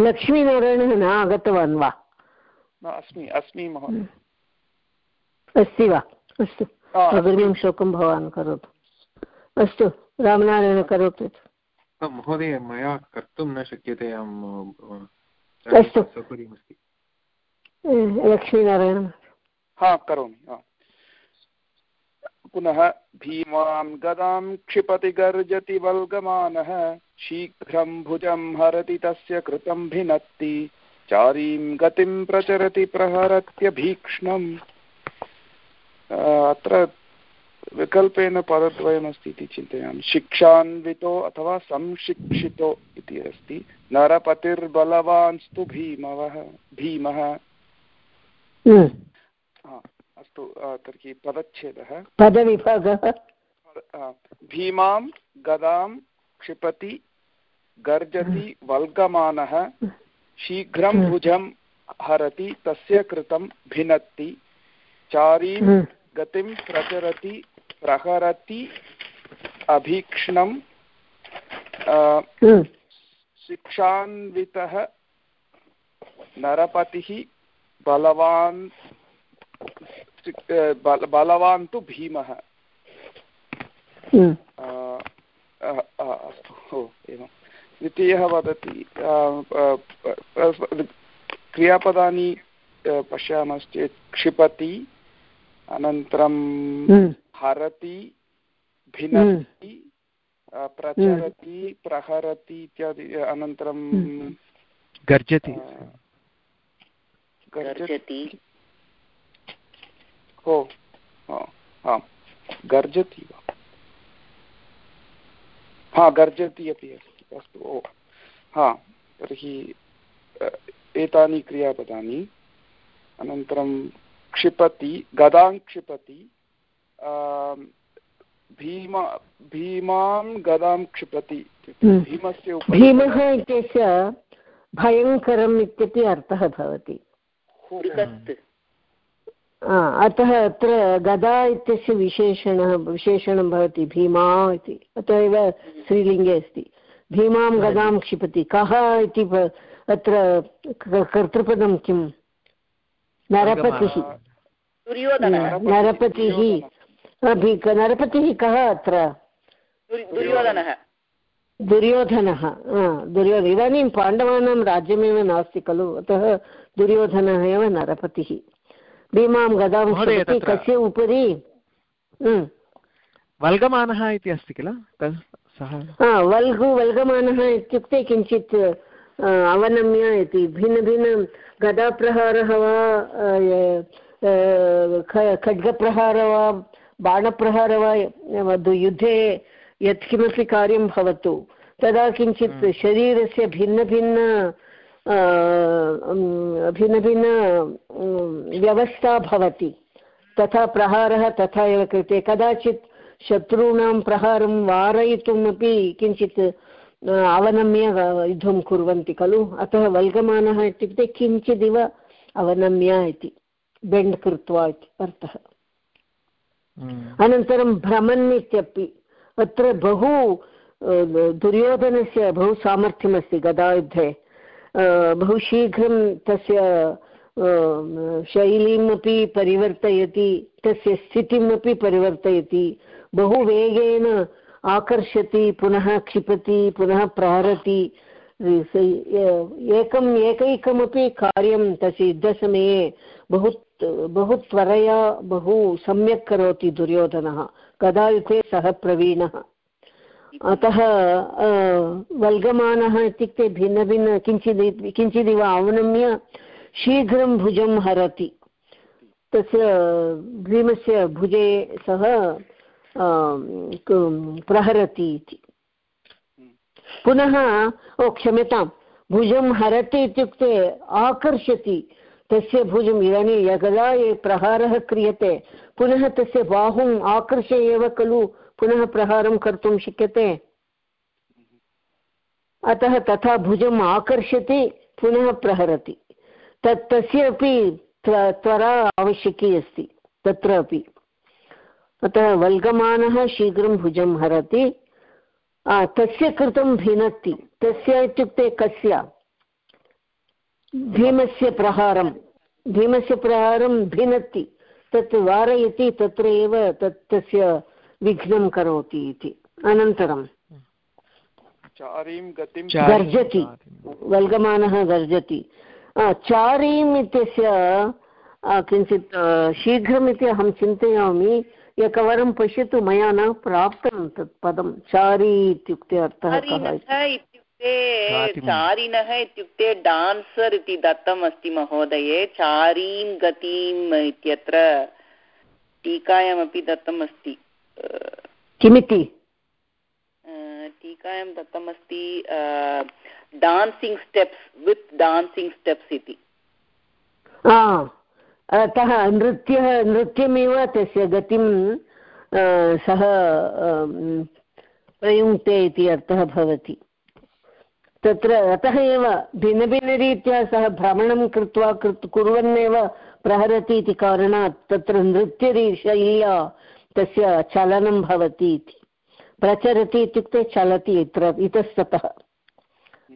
लक्ष्मीनारायणः न आगतवान् वा? अस्मि अस्मि महोदय। अस्ति वा? अस्तु। अग्रिमं श्लोकं भवान् करोतु। अस्तु रामनारायण करोतु महोदय मया कर्तुं न शक्यते अस्तु। लक्ष्मीनारायण। हा करोमि पुनः भीमां गदां क्षिपति गर्जति वल्गमानः शीघ्रं भुजं हरति तस्य कृतं भिनत्ति चारीं गतिं प्रचरति प्रहरत्यभीक्ष्णम् अत्र विकल्पेन पदद्वयमस्ति इति चिन्तयामि शिक्षान्वितो अथवा संशिक्षितो इति अस्ति नरपतिर्बलवान्स्तु भीमवः भीमः हम्म। अस्तु तर्हि पदच्छेदः पदविभागः भीमां गदां क्षिपति गर्जति वल्गमानः शीघ्रं हम्म। भुजं हरति तस्य कृतं भिनत्ति चारीं हम्म। गतिं प्रचरति प्रहरति अभीक्ष्णं। शिक्षान्वितः नरपतिः बलवान् बलवान् तु भीमः। अस्तु एवं द्वितीयः वदति क्रियापदानि पश्यामश्चेत् क्षिपति अनन्तरं हम्म। हरति भिनति प्रचरति प्रहरति इत्यादि अनन्तरं गर्जति। गर्जति। ओ आम्। गर्जति वा? हा गर्जति अपि अस्ति अस्तु ओ। हा तर्हि एतानि क्रियापदानि अनन्तरं क्षिपति गदां क्षिपति भीमा भीमां गदां क्षिपति हम्म। भीमस्य भीमः इत्यस्य भयङ्करम् इत्यपि अर्थः भवति। अतः अत्र गदा इत्यस्य विशेषणः विशेषणं भवति भीमा इति। अतः एव स्त्रीलिङ्गे अस्ति। भीमां गदां क्षिपति। कः इति अत्र कर्तृपदं किं नरपतिः। नरपतिः। नरपतिः कः अत्र? दुर्योधनः। दुर्योधनः। दुर्योधन। इदानीं पाण्डवानां राज्यमेव नास्ति खलु। अतः दुर्योधनः एव नरपतिः। भीमां गदां कस्य उपरि? वल्गमानः इति अस्ति किल? सः? वल्गु वल्गमानः इत्युक्ते किञ्चित् अवनम्य इति। भिन्नभिन्न गदाप्रहारः वा खड्गप्रहारः वा बाणप्रहारः वा युद्धे यत्किमपि कार्यं भवतु। तदा किञ्चित् हम्म। शरीरस्य भिन्नभिन्न भिन्नभिन्न व्यवस्था भवति। तथा प्रहारः तथा एव कृते। कदाचित् शत्रूणां प्रहारं वारयितुमपि किञ्चित् अवनम्य युद्धं कुर्वन्ति खलु अतः वल्गमानः इत्युक्ते किञ्चिदिव अवनम्य इति बेण्ड् कृत्वा इति अर्थः। अनन्तरं भ्रमन् इत्यपि अत्र बहु दुर्योधनस्य बहु सामर्थ्यमस्ति गदायुद्धे बहु शीघ्रं तस्य शैलीमपि परिवर्तयति तस्य स्थितिमपि परिवर्तयति बहु वेगेन आकर्षति, पुनः क्षिपति, पुनः प्रहरति एकम्, एकैकमपि कार्यं तस्य युद्धसमये बहु बहु त्वरया बहु सम्यक् करोति दुर्योधनः कदायुधे सः प्रवीणः। अतः वल्गमानः इत्युक्ते भिन्नभिन्न किञ्चित् किञ्चिदिव अवनम्य शीघ्रं भुजं हरति। तस्य, भीमस्य भुजे सः प्रहरति इति। पुनः, ओ क्षम्यतां भुजं हरति इत्युक्ते आकर्षति, तस्य भुजम् इदानीं यदा प्रहारः क्रियते, पुनः तस्य बाहुम् आकर्ष्य एव खलु, पुनः प्रहारं कर्तुं शक्यते। अतः तथा भुजम् आकर्षति, पुनः प्रहरति। तत्, तस्य अपि त्वरा आवश्यकी अस्ति, तत्र अपि। अतः वल्गमानः शीघ्रं भुजं हरति। तस्य कृतं भिनत्ति। तस्य इत्युक्ते कस्य? भीमस्य प्रहारं। भीमस्य प्रहारं भिनत्ति। तत् वारयति तत्र एव तत् तस्य विघ्नं करोति इति। अनन्तरं। गर्जति। वल्गमानः गर्जति। चारीम् इत्यस्य किञ्चित् शीघ्रमिति अहं चिन्तयामि। एकवारं पश्यतु मया न प्राप्तं तत् पदं। चारी इत्युक्ते अर्थः इत्युक्ते चारिणः इत्युक्ते डान्सर् इति दत्तम् अस्ति महोदये। चारीं गतिम् इत्यत्र टीकायामपि दत्तम् अस्ति किमिति? टीकायां दत्तमस्ति dancing steps with dancing steps इति। अतः नृत्यः, नृत्यमेव तस्य गतिं सः प्रयुङ्क्ते इति अर्थः भवति। तत्र अतः एव भिन्नभिन्नरीत्या सः भ्रमणं कृत्वा कृत्, कुर्वन्नेव प्रहरति इति कारणात् तत्र नृत्यशैल्या तस्य चलनं भवति इति। प्रचरति इत्युक्ते चलति इत्र, इतस्ततः।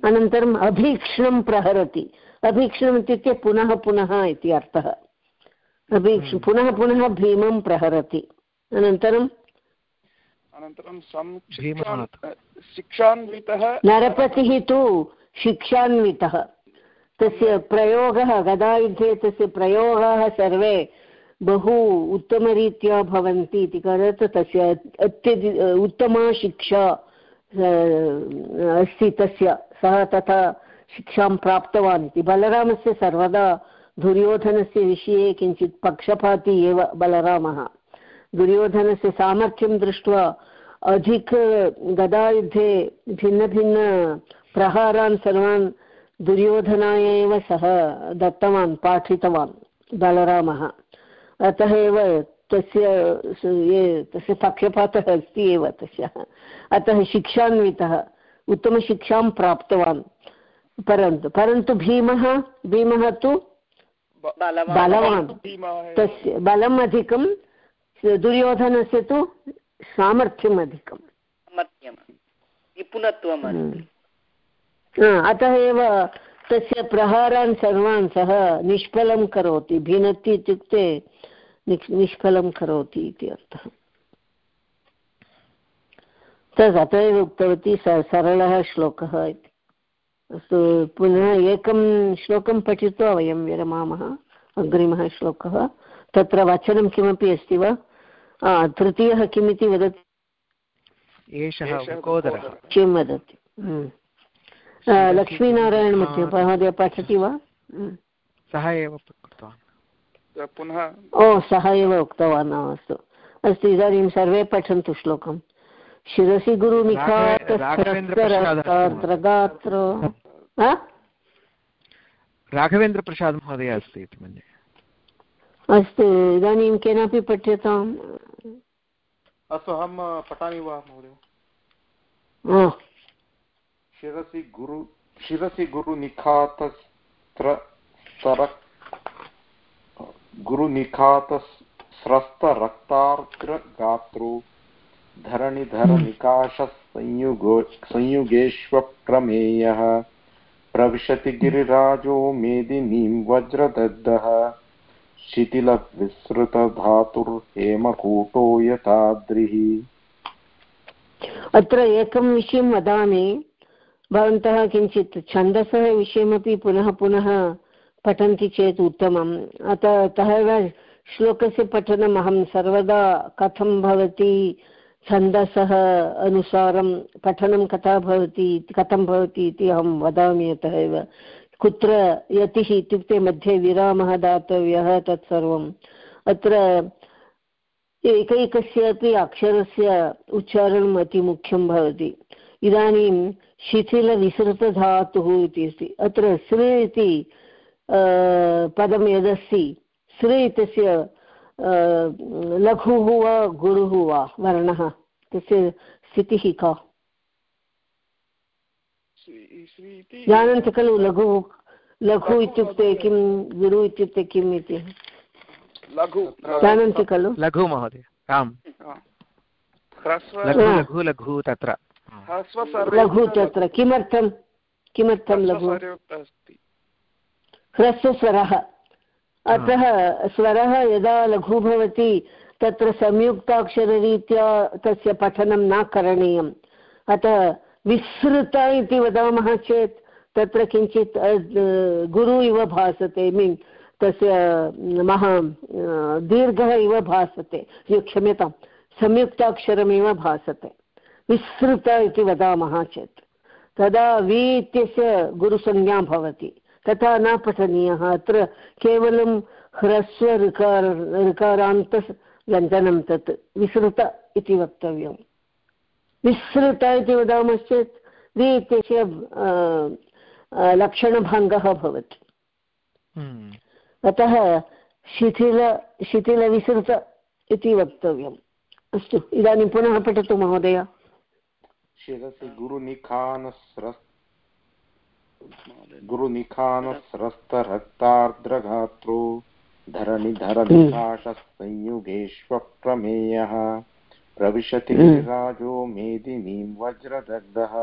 अनन्तरम् अभीक्ष्णं प्रहरति। अभीक्ष्णम् इत्युक्ते पुनः पुनः इति अर्थः। अभीक्ष हम्म। पुनः पुनः भीमं प्रहरति। अनन्तरं अनन्तरं शिक्षान्वितः नरपतिः तु शिक्षान्वितः। तस्य प्रयोगः गदायुद्धे तस्य प्रयोगाः सर्वे बहु उत्तमरीत्या भवन्ति इति कारणात् तस्य अत्यधि उत्तमा शिक्षा अस्ति तस्य। सः तथा शिक्षां प्राप्तवान् इति। बलरामस्य सर्वदा दुर्योधनस्य विषये किञ्चित् पक्षपाती एव बलरामः। दुर्योधनस्य सामर्थ्यं दृष्ट्वा अधिक गदायुद्धे भिन्नभिन्नप्रहारान् सर्वान् दुर्योधनाय एव सः दत्तवान्, पाठितवान् बलरामः। अतः एव तस्य ये तस्य पक्षपातः अस्ति एव तस्य। अतः शिक्षान्वितः, उत्तमशिक्षां प्राप्तवान्। परन्तु परन्तु भीमः भीमः तु बलवान्। तस्य बलम् अधिकं दुर्योधनस्य तु सामर्थ्यम्। अधिकम् निपुणत्वम् हम्म। अतः एव तस्य प्रहारान् सर्वान् सः निष्फलं करोति भिनत्ति इत्युक्ते निष्फलं करोति इति अर्थः। तद् अत एव उक्तवती स सरलः श्लोकः इति। पुनः एकं श्लोकं पठित्वा वयं विरमामः अग्रिमः श्लोकः। तत्र वचनं किमपि अस्ति वा? तृतीयः किमिति वदति? एषः। किं वदति? हम्म। लक्ष्मीनारायणमध्ये महोदय पठति वा? हम्म। सः एव कृतवान् पुनः ओ सः एव उक्तवान् अस्तु। अस्तु इदानीं सर्वे पठन्तु श्लोकं। शिरसि राघवे- राघवेन्द्रप्रसादः राघवेन्द्रप्रसाद् महोदय अस्ति इति मन्ये। अस्तु इदानीं केनापि पठ्यताम् अस्तु अहं पठामि वा महोदय? शिरसि गुरु शिरसि गुरुनिखातस्त्र स्तर गुरुनिखातस्रस्तरक्तार्द्रगात्रो धरणिधरनिकाशसंयुगो संयुगेष्वप्रमेयः प्रविशति गिरिराजो मेदिनीं वज्रदग्धः शिथिलविसृतधातुर्हेमकूटो यथाद्रिः। अत्र एकं विषयं वदामि। भवन्तः किञ्चित् छन्दसः विषयमपि पुनः पुनः पठन्ति चेत् उत्तमम्। अतः अतः एव श्लोकस्य पठनम् अहं सर्वदा कथं भवति छन्दसः अनुसारं पठनं कथा भवति, कथं भवति इति अहं वदामि अतः एव। कुत्र यतिः इत्युक्ते मध्ये विरामः दातव्यः तत्सर्वम्। अत्र एकैकस्यापि अक्षरस्य उच्चारणम् अतिमुख्यं भवति। इदानीं शिथिलविसृतधातुः इति अस्ति। अत्र सृ इति पदं यदस्ति सृ इत्यस्य लघुः वा गुरुः वा वर्णः तस्य स्थितिः का? जानन्ति खलु लघु लघु इत्युक्ते किं गुरु इत्युक्ते किम् इति? जानन्ति खलु? लघु महोदय आम् लघु लघु लघु तत्र। लघु तत्र किमर्थं? किमर्थं लघु? ह्रस्वस्वरः अतः स्वरः यदा लघु भवति, तत्र संयुक्ताक्षररीत्या तस्य पठनं न करणीयम्। अतः विसृत इति वदामः चेत्, तत्र किञ्चित् गुरु इव भासते, मीन् तस्य महा दीर्घः इव भासते क्षम्यतां, संयुक्ताक्षरमेव भासते। विसृत इति वदामः चेत्। तदा वि इत्यस्य गुरुसंज्ञा भवति। तथा न पठनीयः अत्र केवलं ह्रस्व ऋकार ऋकारान्तव्यञ्जनं तत् विसृत इति वक्तव्यम्। विसृत इति वदामश्चेत् वि इत्यस्य लक्षणभङ्गः भवति। हम्म। अतः शिथिल शिथिलविसृत इति वक्तव्यम्। अस्तु इदानीं पुनः पठतु महोदय। शिरसि गुरुनिखानस्रस् गुरुनिखानस्रस्तरक्तार्द्रगात्रो धरणिधरनिकाशसंयुगेष्वप्रमेयः प्रविशति हम्म। गिरिराजो मेदिनीं वज्रदग्धः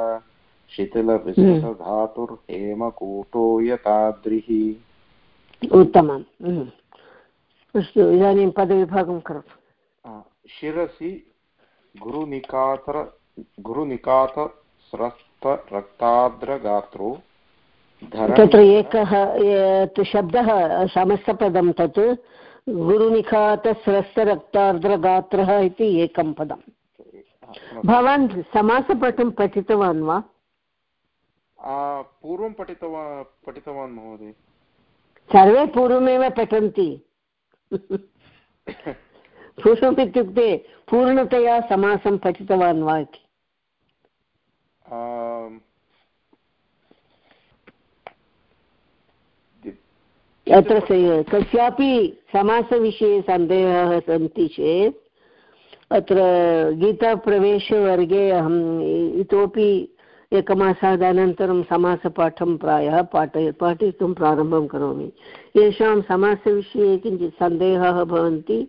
शिथिलविसृतधातुर्हेमकूटो यताद्रिः उत्तमम् हम्म। अस्तु इदानीं पदविभागं करोतु शिरसि गुरुनिकातर गुरुनिकातस्रस्तरक्ताद्रगात्रो तत्र एकः शब्दः समस्तपदं तत् गुरुनिखातस्रस्तरक्तार्द्रगात्रः इति एकं पदं भवान् समासपटं पठितवान् वा? पूर्वं पठितवान् पठितवान् महोदय। सर्वे पूर्वमेव पठन्ति। पूर्वम् इत्युक्ते पूर्णतया समासं पठितवान् वा इति आम्, अत्र स- कस्यापि समासविषये सन्देहः सन्ति चेत्, अत्र गीताप्रवेशवर्गे अहम् इतोपि एकमासात् अनन्तरं समासपाठं प्रायः पाठय पाठयितुं प्रारम्भं करोमि। येषां समासविषये किञ्चित् सन्देहाः भवन्ति,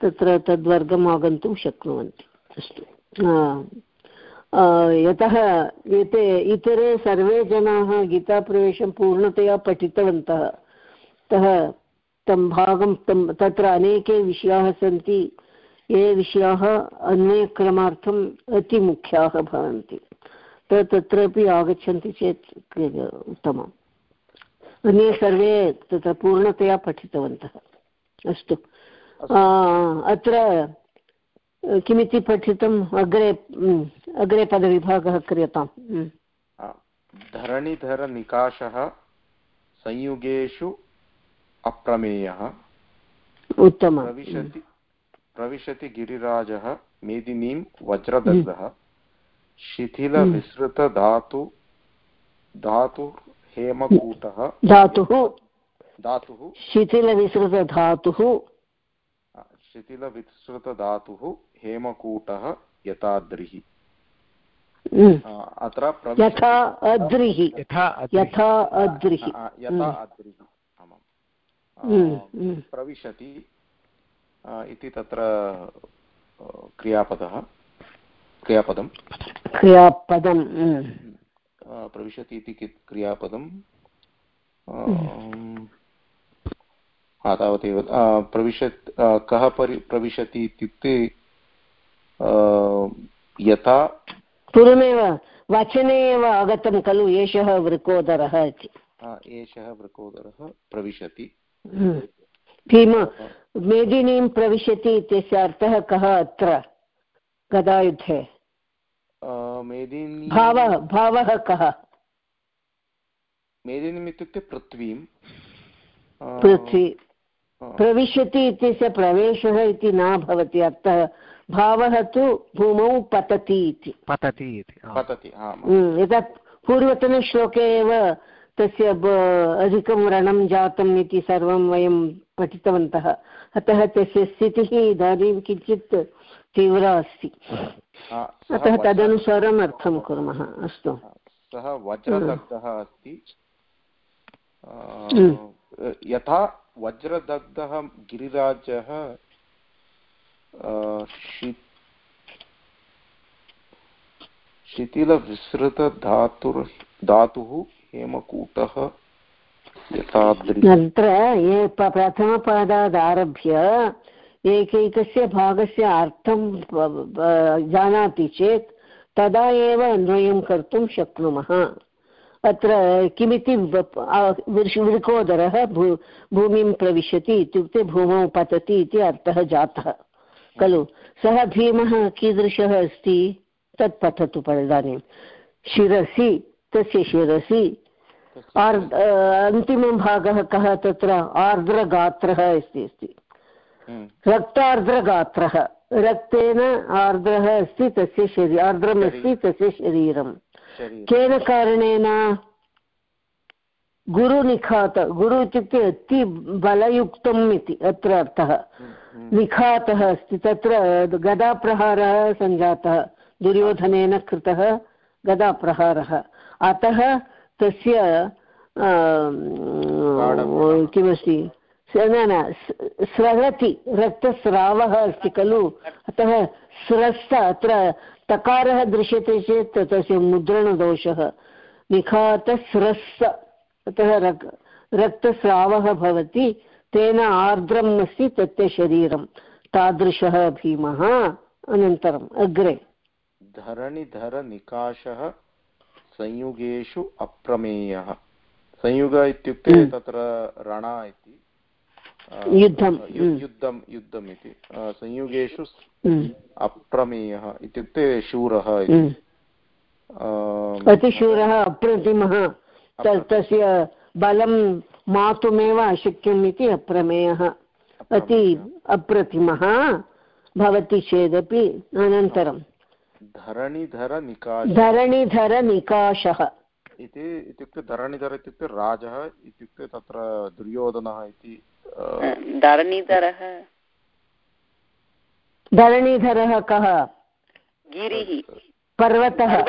तत्र तद्वर्गम् आगन्तुं शक्नुवन्ति। अस्तु। यतः एते, इतरे सर्वे जनाः गीताप्रवेशं पूर्णतया पठितवन्तः। अतः तं भागं तं तत्र अनेके विषयाः सन्ति। ये विषयाः अन्वयक्रमार्थम् अतिमुख्याः भवन्ति। तत्रापि आगच्छन्ति चेत् उत्तमम्। अन्ये सर्वे तत्र पूर्णतया पठितवन्तः। अस्तु। अत्र किमिति पठितम्? अग्रे अग्रे पदविभागः क्रियताम्. धरणिधरनिकाशः संयुगेषु अप्रमेयः। उत्तमम्। प्रविशति प्रविशति गिरिराजः मेदिनीं वज्रदग्धः शिथिलविसृतधातु धातु हेमकूटः। धातुः। धातुः। शिथिलविसृतधातुः शिथिलविसृतधातुः हेमकूटः यताद्रिः अत्र यथा अद्रिः। यथा अद्रिः। यथा अद्रिः आ, आ, यथा अद्रिः आमाम् आ, म्, म्. प्रविशति आ, इति तत्र क्रियापदः क्रियापदं। क्रियापदम् म्. आ, प्रविशति इति क्रियापदं? तावदेव प्रविशत् कः परि प्रविशति इत्युक्ते यथा। पूर्वमेव वचने एव आगतं खलु एषः वृकोदरः इति। एषः वृकोदरः प्रविशति. भीम मेदिनीं प्रविशति इत्यस्य अर्थः कः अत्र? गदायुद्धे भावः भावः कः? मेदिनीम् इत्युक्ते पृथ्वीं। पृथ्वी प्रविशति इत्यस्य प्रवेशः इति न भवति अर्थः भावः तु भूमौ पतति इति। पतति इति। पतति आम्। हम्म, पूर्वतनश्लोके एव तस्य अधिकं व्रणं जातम् इति सर्वं वयं पठितवन्तः। अतः तस्य स्थितिः इदानीं किञ्चित् तीव्रा अस्ति। अतः तदनुसारम् अर्थं कुर्मः। अस्तु। सः वज्रदग्धः अस्ति। हम्म। यथा वज्रदग्धः गिरिराजः शिथिलविसृतधातुर् धातुः हेमकूटः अत्र ये प- प्रथमपादात् आरभ्य एकैकस्य भागस्य अर्थं जानाति चेत् तदा एव अन्वयं कर्तुं शक्नुमः। अत्र किमिति वृकोदरः भू भूमिं प्रविशति इत्युक्ते भूमौ पतति इति अर्थः जातः। खलु? सः भीमः कीदृशः अस्ति? तत् पठतु इदानीं शिरसि तस्य शिरसि आर् अन्तिमः भागः कः तत्र? आर्द्रगात्रः अस्ति अस्ति। हम्म, रक्तार्द्रगात्रः। रक्तेन आर्द्रः अस्ति तस्य शरी आर्द्रमस्ति तस्य शरीरं शरीरं केन कारणेन? गुरुनिखात गुरु इत्युक्ते अति बलयुक्तम् इति अत्र अर्थः। हम्म, हम्म, निखातः अस्ति तत्र गदाप्रहारः सञ्जातः। दुर्योधनेन कृतः गदाप्रहारः। अतः तस्य किमस्ति? न न स- रक्तस्रावः अस्ति खलु। अतः स्रस्त अत्र तकारः दृश्यते चेत् तस्य मुद्रणदोषः। निखातस्रस्त अतः रक् रक्तस्रावः भवति तेन आर्द्रम् अस्ति तस्य शरीरं। तादृशः भीमः। अनन्तरम् अग्रे। धरणिधरनिकाशः संयुगेषु अप्रमेयः। संयुग इत्युक्ते हम्म। तत्र रण इति युद्धं, हम्म। युद्धं युद्धम् इति। संयुगेषु हम्म, अप्रमेयः इत्युक्ते शूरः इति। अतिशूरः अप्रतिमः। तस्य बलं मातुमेव अशक्यम् इति अप्रमेयः। अति अप्रतिमः भवति चेदपि अनन्तरं धरणिधरनिकाशः। धरणिधरनिकाशः। इति इत्युक्ते धरणिधर इत्युक्ते राजः इत्युक्ते तत्र दुर्योधनः इति धरणीधरः। धरणिधरः कः? गिरिः। पर्वतः।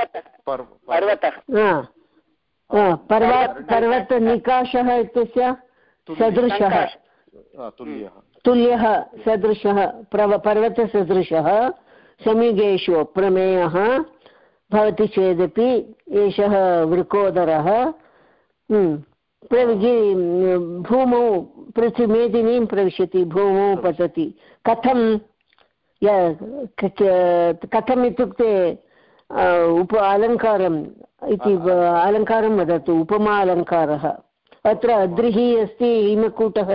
पर्वतः। हा. हा, पर्वत पर्वतनिकाशः इत्यस्य सदृशः। तुल्यः। तुल्यः सदृशः पर्वतसदृशः। समीगेषु अप्रमेयः भवति चेदपि एषः वृकोदरः हम्म, भूमौ पृथ्वीमेदिनीं प्रविशति भूमौ पतति। कथं? कथम् इत्युक्ते उप अलङ्कारम् इति अलङ्कारं वदतु उपमा अलङ्कारः अत्र अद्रिः अस्ति हिमकूटः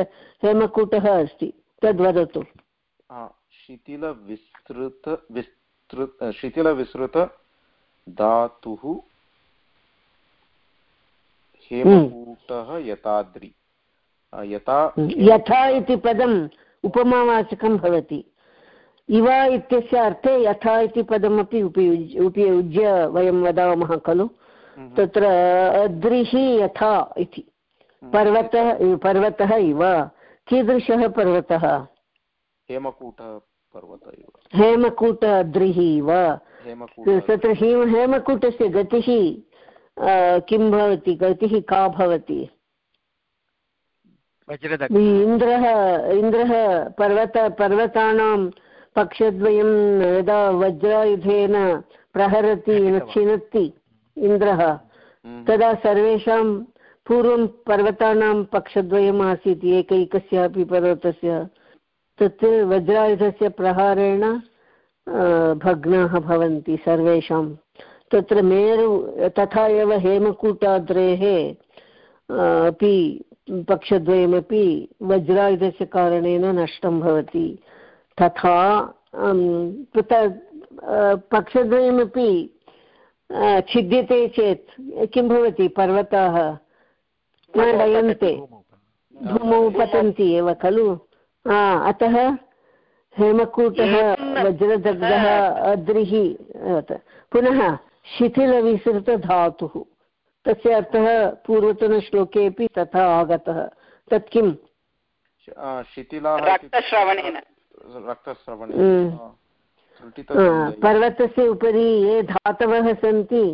हेमकूटः अस्ति तद्वदतु। हा, शिथिलविस्तृत विस्तृत शिथिलविस्तृत धातुः हेमकूटः यथाद्रि यथा यथा इति पदम् उपमावाचकं भवति। इव इत्यस्य अर्थे यथा इति पदमपि उपयुज्य उपयुज्य वयं वदामः खलु। हम्म, तत्र अद्रिः यथा इति। पर्वतः पर्वतः इव। कीदृशः पर्वतः? हेमकूटः। पर्वत इव हेमकूट अद्रिः इव हेमकूट तत्र हिम हेमकूटस्य गतिः किं भवति? गतिः का भवति? इन्द्रः इन्द्रः पर्वत पर्वतानां पक्षद्वयं यदा वज्रायुधेन प्रहरति छिनत्ति इन्द्रः हम्म, तदा सर्वेषां पूर्वं पर्वतानां पक्षद्वयम् आसीत् एकैकस्यापि पर्वतस्य तत् वज्रायुधस्य प्रहारेण भग्नाः भवन्ति सर्वेषां। तत्र मेरु तथा एव हेमकूटाद्रेः अपि पक्षद्वयमपि वज्रायुधस्य कारणेन नष्टं भवति। तथा पक्षद्वयमपि छिद्यते चेत् किं भवति पर्वताः? न डयन्ते भूमौ पतन्ति एव खलु? अतः हेमकूटः वज्रदग्धः अद्रिः पुनः शिथिलविसृतधातुः। तस्य अर्थः पूर्वतनश्लोकेऽपि तथा आगतः। तत् किम्। पर्वतस्य उपरि ये धातवः सन्ति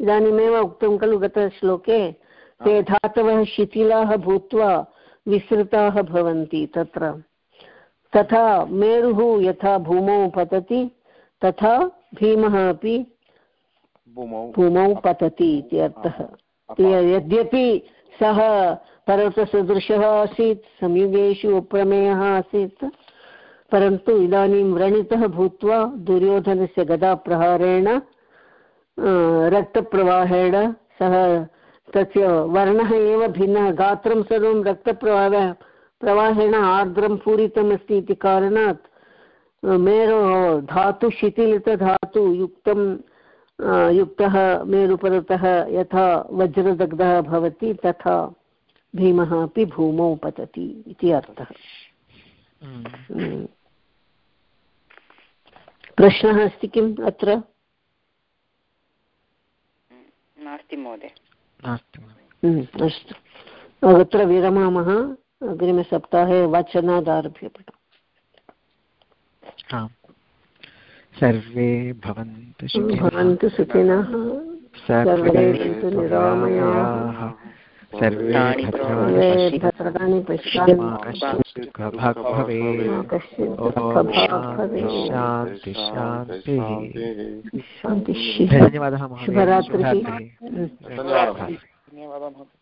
इदानीमेव उक्तं खलु गतश्लोके ते धातवः शिथिलाः भूत्वा विसृताः भवन्ति तत्र। तथा मेरुः यथा भूमौ पतति तथा भीमः अपि भूमौ पतति। इति अर्थः। यद्यपि सः पर्वतसदृशः आसीत् संयुगेषु अप्रमेयः आसीत् परन्तु इदानीं व्रणितः भूत्वा दुर्योधनस्य गदाप्रहारेण रक्तप्रवाहेण सः तस्य वर्णः एव भिन्नः गात्रं सर्वं रक्तप्रवाह प्रवाहेण आर्द्रं पूरितमस्ति इति कारणात् मेरोः धातु शिथिलितधातु युक्तं युक्तः मेरुपर्वतः यथा वज्रदग्धः भवति तथा भीमः अपि भूमौ पतति इति अर्थः। हम्म। प्रश्नः अस्ति किम् अत्र? नास्ति महोदय। हम्म, अस्तु। अत्र विरमामः। अग्रिमसप्ताहे वचनादारभ्य पठामः आम् सर्वे भवन्तु सुखिनः। भवन्तु सुखिनः। सर्वे सर्वे सन्तु निरामयाः। सर्वे भद्राणि पश्यन्तु। शान्ति धन्यवादः शुभरात्रिः. धन्यवादः।